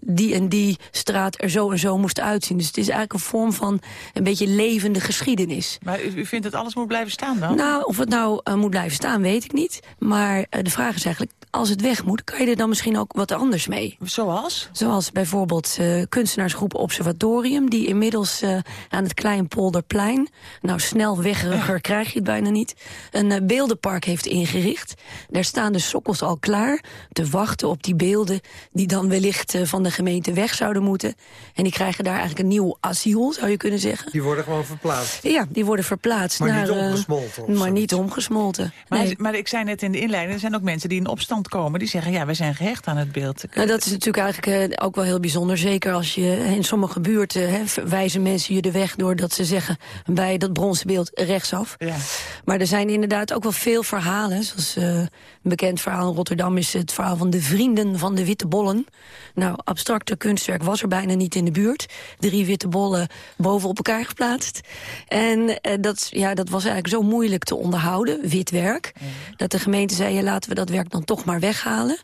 U: die en die straat er zo en zo moest uitzien. Dus het is eigenlijk een vorm van een beetje levende geschiedenis.
L: Maar u, u vindt dat alles moet blijven staan dan?
U: Nou, of het nou eh, moet blijven staan, weet ik niet. Maar eh, de vraag is eigenlijk, als het weg moet... kan je er dan misschien ook wat anders mee.
L: Zoals?
U: Zoals bijvoorbeeld eh, kunstenaarsgroep Observatorium... die inmiddels eh, aan het Kleinpolderplein... nou, snel wegger krijg je het bijna niet... een eh, beeldenpark heeft ingericht. Daar staan de sokkels al klaar te wachten op die beelden... die dan wellicht eh, van de gemeente weg zouden moeten. En die krijgen daar eigenlijk een nieuw asiel, zou je kunnen zeggen.
F: Die worden gewoon verplaatst.
U: Ja, die worden verplaatst
F: Maar
U: naar...
F: niet
U: eh,
F: omgesmolten
U: maar
F: zoiets.
U: niet omgesmolten.
L: Maar,
U: Nee.
L: maar ik zei net in de inleiding, er zijn ook mensen die in opstand komen. Die zeggen, ja, wij zijn gehecht aan het beeld.
U: Nou, dat is natuurlijk eigenlijk eh, ook wel heel bijzonder. Zeker als je in sommige buurten hè, wijzen mensen je de weg door dat ze zeggen bij dat bronzen beeld rechtsaf.
L: Ja.
U: Maar er zijn inderdaad ook wel veel verhalen. Zoals eh, een bekend verhaal in Rotterdam is het verhaal van de vrienden van de witte bollen. Nou, abstracte kunstwerk was er bijna niet in de buurt. Drie witte bollen boven op elkaar geplaatst. En eh, dat, ja, dat was eigenlijk zo moeilijk te onderhouden, wit werk. Dat de gemeente zei, ja, laten we dat werk dan toch maar weghalen.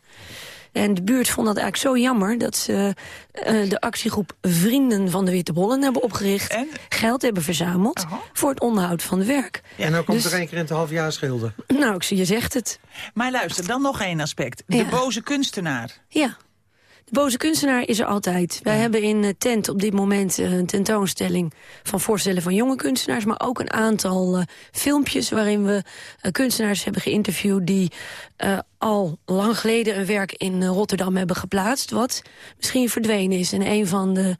U: En de buurt vond dat eigenlijk zo jammer... dat ze eh, de actiegroep Vrienden van de Witte Bollen hebben opgericht. Geld hebben verzameld voor het onderhoud van het werk.
F: en dan komt
U: Dus-
F: er één keer in het half jaar schilder.
U: Nou, ik zie, je zegt het.
L: Maar luister, dan nog één aspect. De
U: Ja.
L: boze kunstenaar.
U: Ja. De boze kunstenaar is er altijd. Wij hebben in eh, Tent op dit moment eh, een tentoonstelling... van voorstellen van jonge kunstenaars... maar ook een aantal eh, filmpjes waarin we kunstenaars hebben geïnterviewd... die al lang geleden een werk in Rotterdam hebben geplaatst... wat misschien verdwenen is. En een van de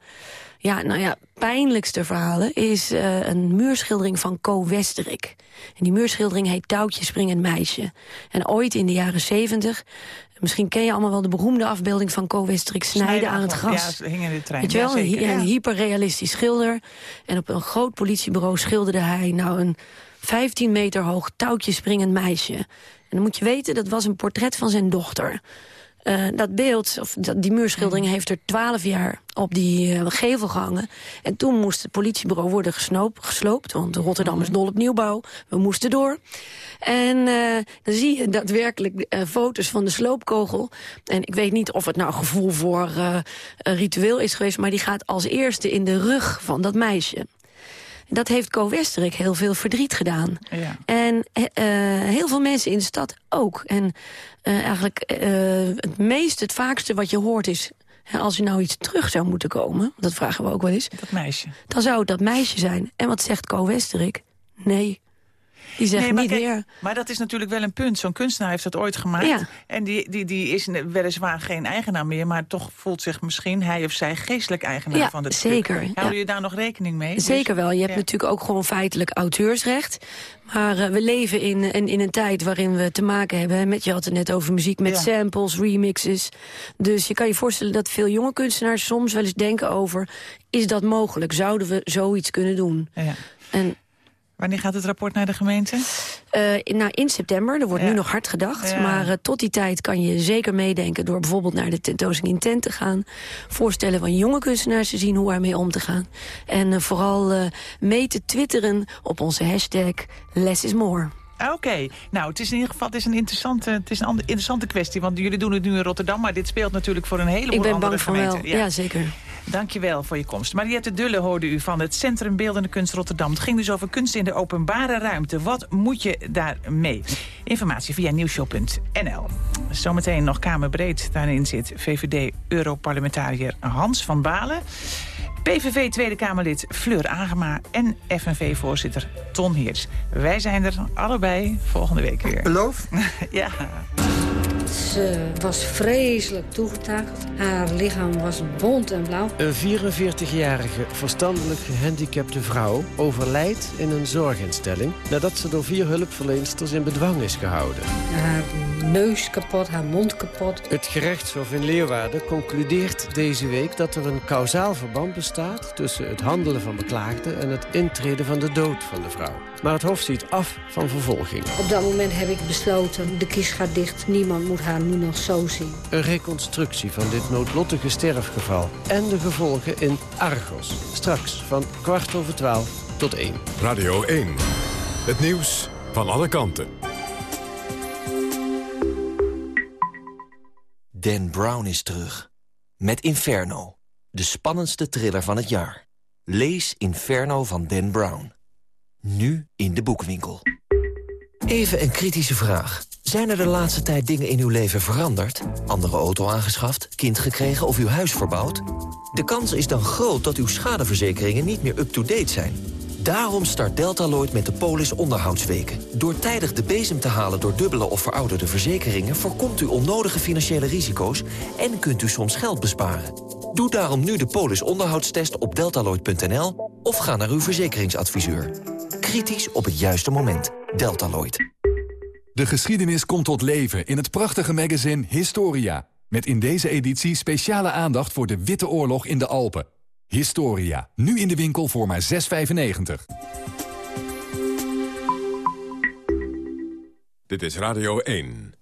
U: ja, nou ja, pijnlijkste verhalen is een muurschildering van Co Westerik. En die muurschildering heet Touwtje Springend Meisje. En ooit in de jaren zeventig, misschien ken je allemaal wel de beroemde afbeelding van Co Westerik snijden aan het gras.
L: Ja, ze hingen in de trein.
U: Weet je wel,
L: Ja,
U: een,
L: zeker.
U: hyperrealistisch schilder. En op een groot politiebureau schilderde hij nou een 15 meter hoog touwtje springend meisje. En dan moet je weten, dat was een portret van zijn dochter. Eh, dat beeld, of die muurschildering, heeft er twaalf jaar op die eh, gevel gehangen. En toen moest het politiebureau worden gesnoop, gesloopt. Want Rotterdam is dol op nieuwbouw. We moesten door. En eh, dan zie je daadwerkelijk foto's van de sloopkogel. En ik weet niet of het nou gevoel voor ritueel is geweest... maar die gaat als eerste in de rug van dat meisje. Dat heeft Co Westerik heel veel verdriet gedaan.
L: Ja.
U: En eh, eh, heel veel mensen in de stad ook. En eh, eigenlijk het meest, het vaakste wat je hoort is... hè, als er nou iets terug zou moeten komen, dat vragen we ook wel eens...
L: Dat meisje.
U: dan zou het dat meisje zijn. En wat zegt Co Westerik? Nee. Die zegt
L: Nee, maar
U: niet
L: kijk,
U: meer.
L: Maar dat is natuurlijk wel een punt. Zo'n kunstenaar heeft dat ooit gemaakt.
U: Ja.
L: En die, die, die is weliswaar geen eigenaar meer... maar toch voelt zich misschien hij of zij geestelijk eigenaar
U: Ja,
L: van het
U: zeker,
L: stuk.
U: ja.
L: Houden je daar nog rekening mee? Dus-
U: Zeker wel. Je hebt natuurlijk ook gewoon feitelijk auteursrecht. Maar eh, we leven in, in, in een tijd waarin we te maken hebben... met je had het net over muziek met samples, remixes. Dus je kan je voorstellen dat veel jonge kunstenaars soms wel eens denken over... is dat mogelijk? Zouden we zoiets kunnen doen?
L: Ja.
U: En
L: Wanneer gaat het rapport naar de gemeente?
U: eh, in- nou, in september, er wordt
L: Ja.
U: nu nog hard gedacht.
L: Ja.
U: Maar eh, tot die tijd kan je zeker meedenken... door bijvoorbeeld naar de tentoonstelling in Tent te gaan. Voorstellen van jonge kunstenaars te zien hoe ermee om te gaan. En eh, vooral mee te twitteren op onze hashtag Less is More.
L: Oké, nou, het is in ieder geval het is een interessante, het is een interessante kwestie. Want jullie doen het nu in Rotterdam, maar dit speelt natuurlijk voor een heleboel
U: Ik ben
L: andere
U: bang
L: gemeenten.
U: wel. Ja, zeker.
L: Dankjewel voor je komst. Mariette Dulle hoorde u van het Centrum Beeldende Kunst Rotterdam. Het ging dus over kunst in de openbare ruimte. Wat moet je daarmee? Informatie via nieuwshow.nl. Zometeen nog Kamerbreed. Daarin zit VVD-Europarlementariër Hans van Balen. PVV Tweede Kamerlid Fleur Agema en FNV-voorzitter Ton Heers. Wij zijn er allebei volgende week weer.
F: Beloof?
L: ja.
V: Ze was vreselijk toegetakeld. Haar lichaam was bont en blauw.
W: Een 44-jarige verstandelijk gehandicapte vrouw overlijdt in een zorginstelling... nadat ze door vier hulpverlensters in bedwang is gehouden.
V: Haar neus kapot, haar mond kapot.
W: Het gerechtshof in Leeuwarden concludeert deze week dat er een kausaal verband bestaat... tussen het handelen van beklaagde en het intreden van de dood van de vrouw. Maar het hof ziet af van vervolging.
V: Op dat moment heb ik besloten, de kies gaat dicht. Niemand moet haar nu nog zo zien.
W: Een reconstructie van dit noodlottige sterfgeval en de gevolgen in Argos. Straks van kwart over twaalf tot één.
I: Radio 1. Het nieuws van alle kanten.
X: Dan Brown is terug. Met Inferno. De spannendste thriller van het jaar. Lees Inferno van Dan Brown. Nu in de boekwinkel. Even een kritische vraag. Zijn er de laatste tijd dingen in uw leven veranderd? Andere auto aangeschaft, kind gekregen of uw huis verbouwd? De kans is dan groot dat uw schadeverzekeringen niet meer up-to-date zijn. Daarom start Deltaloid met de Polis onderhoudsweken. Door tijdig de bezem te halen door dubbele of verouderde verzekeringen... voorkomt u onnodige financiële risico's en kunt u soms geld besparen. Doe daarom nu de Polis onderhoudstest op deltaloid.nl... of ga naar uw verzekeringsadviseur. Kritisch op het juiste moment. Deltaloid.
J: De geschiedenis komt tot leven in het prachtige magazine Historia. Met in deze editie speciale aandacht voor de Witte Oorlog in de Alpen. Historia, nu in de winkel voor maar 6,95.
I: Dit is Radio 1.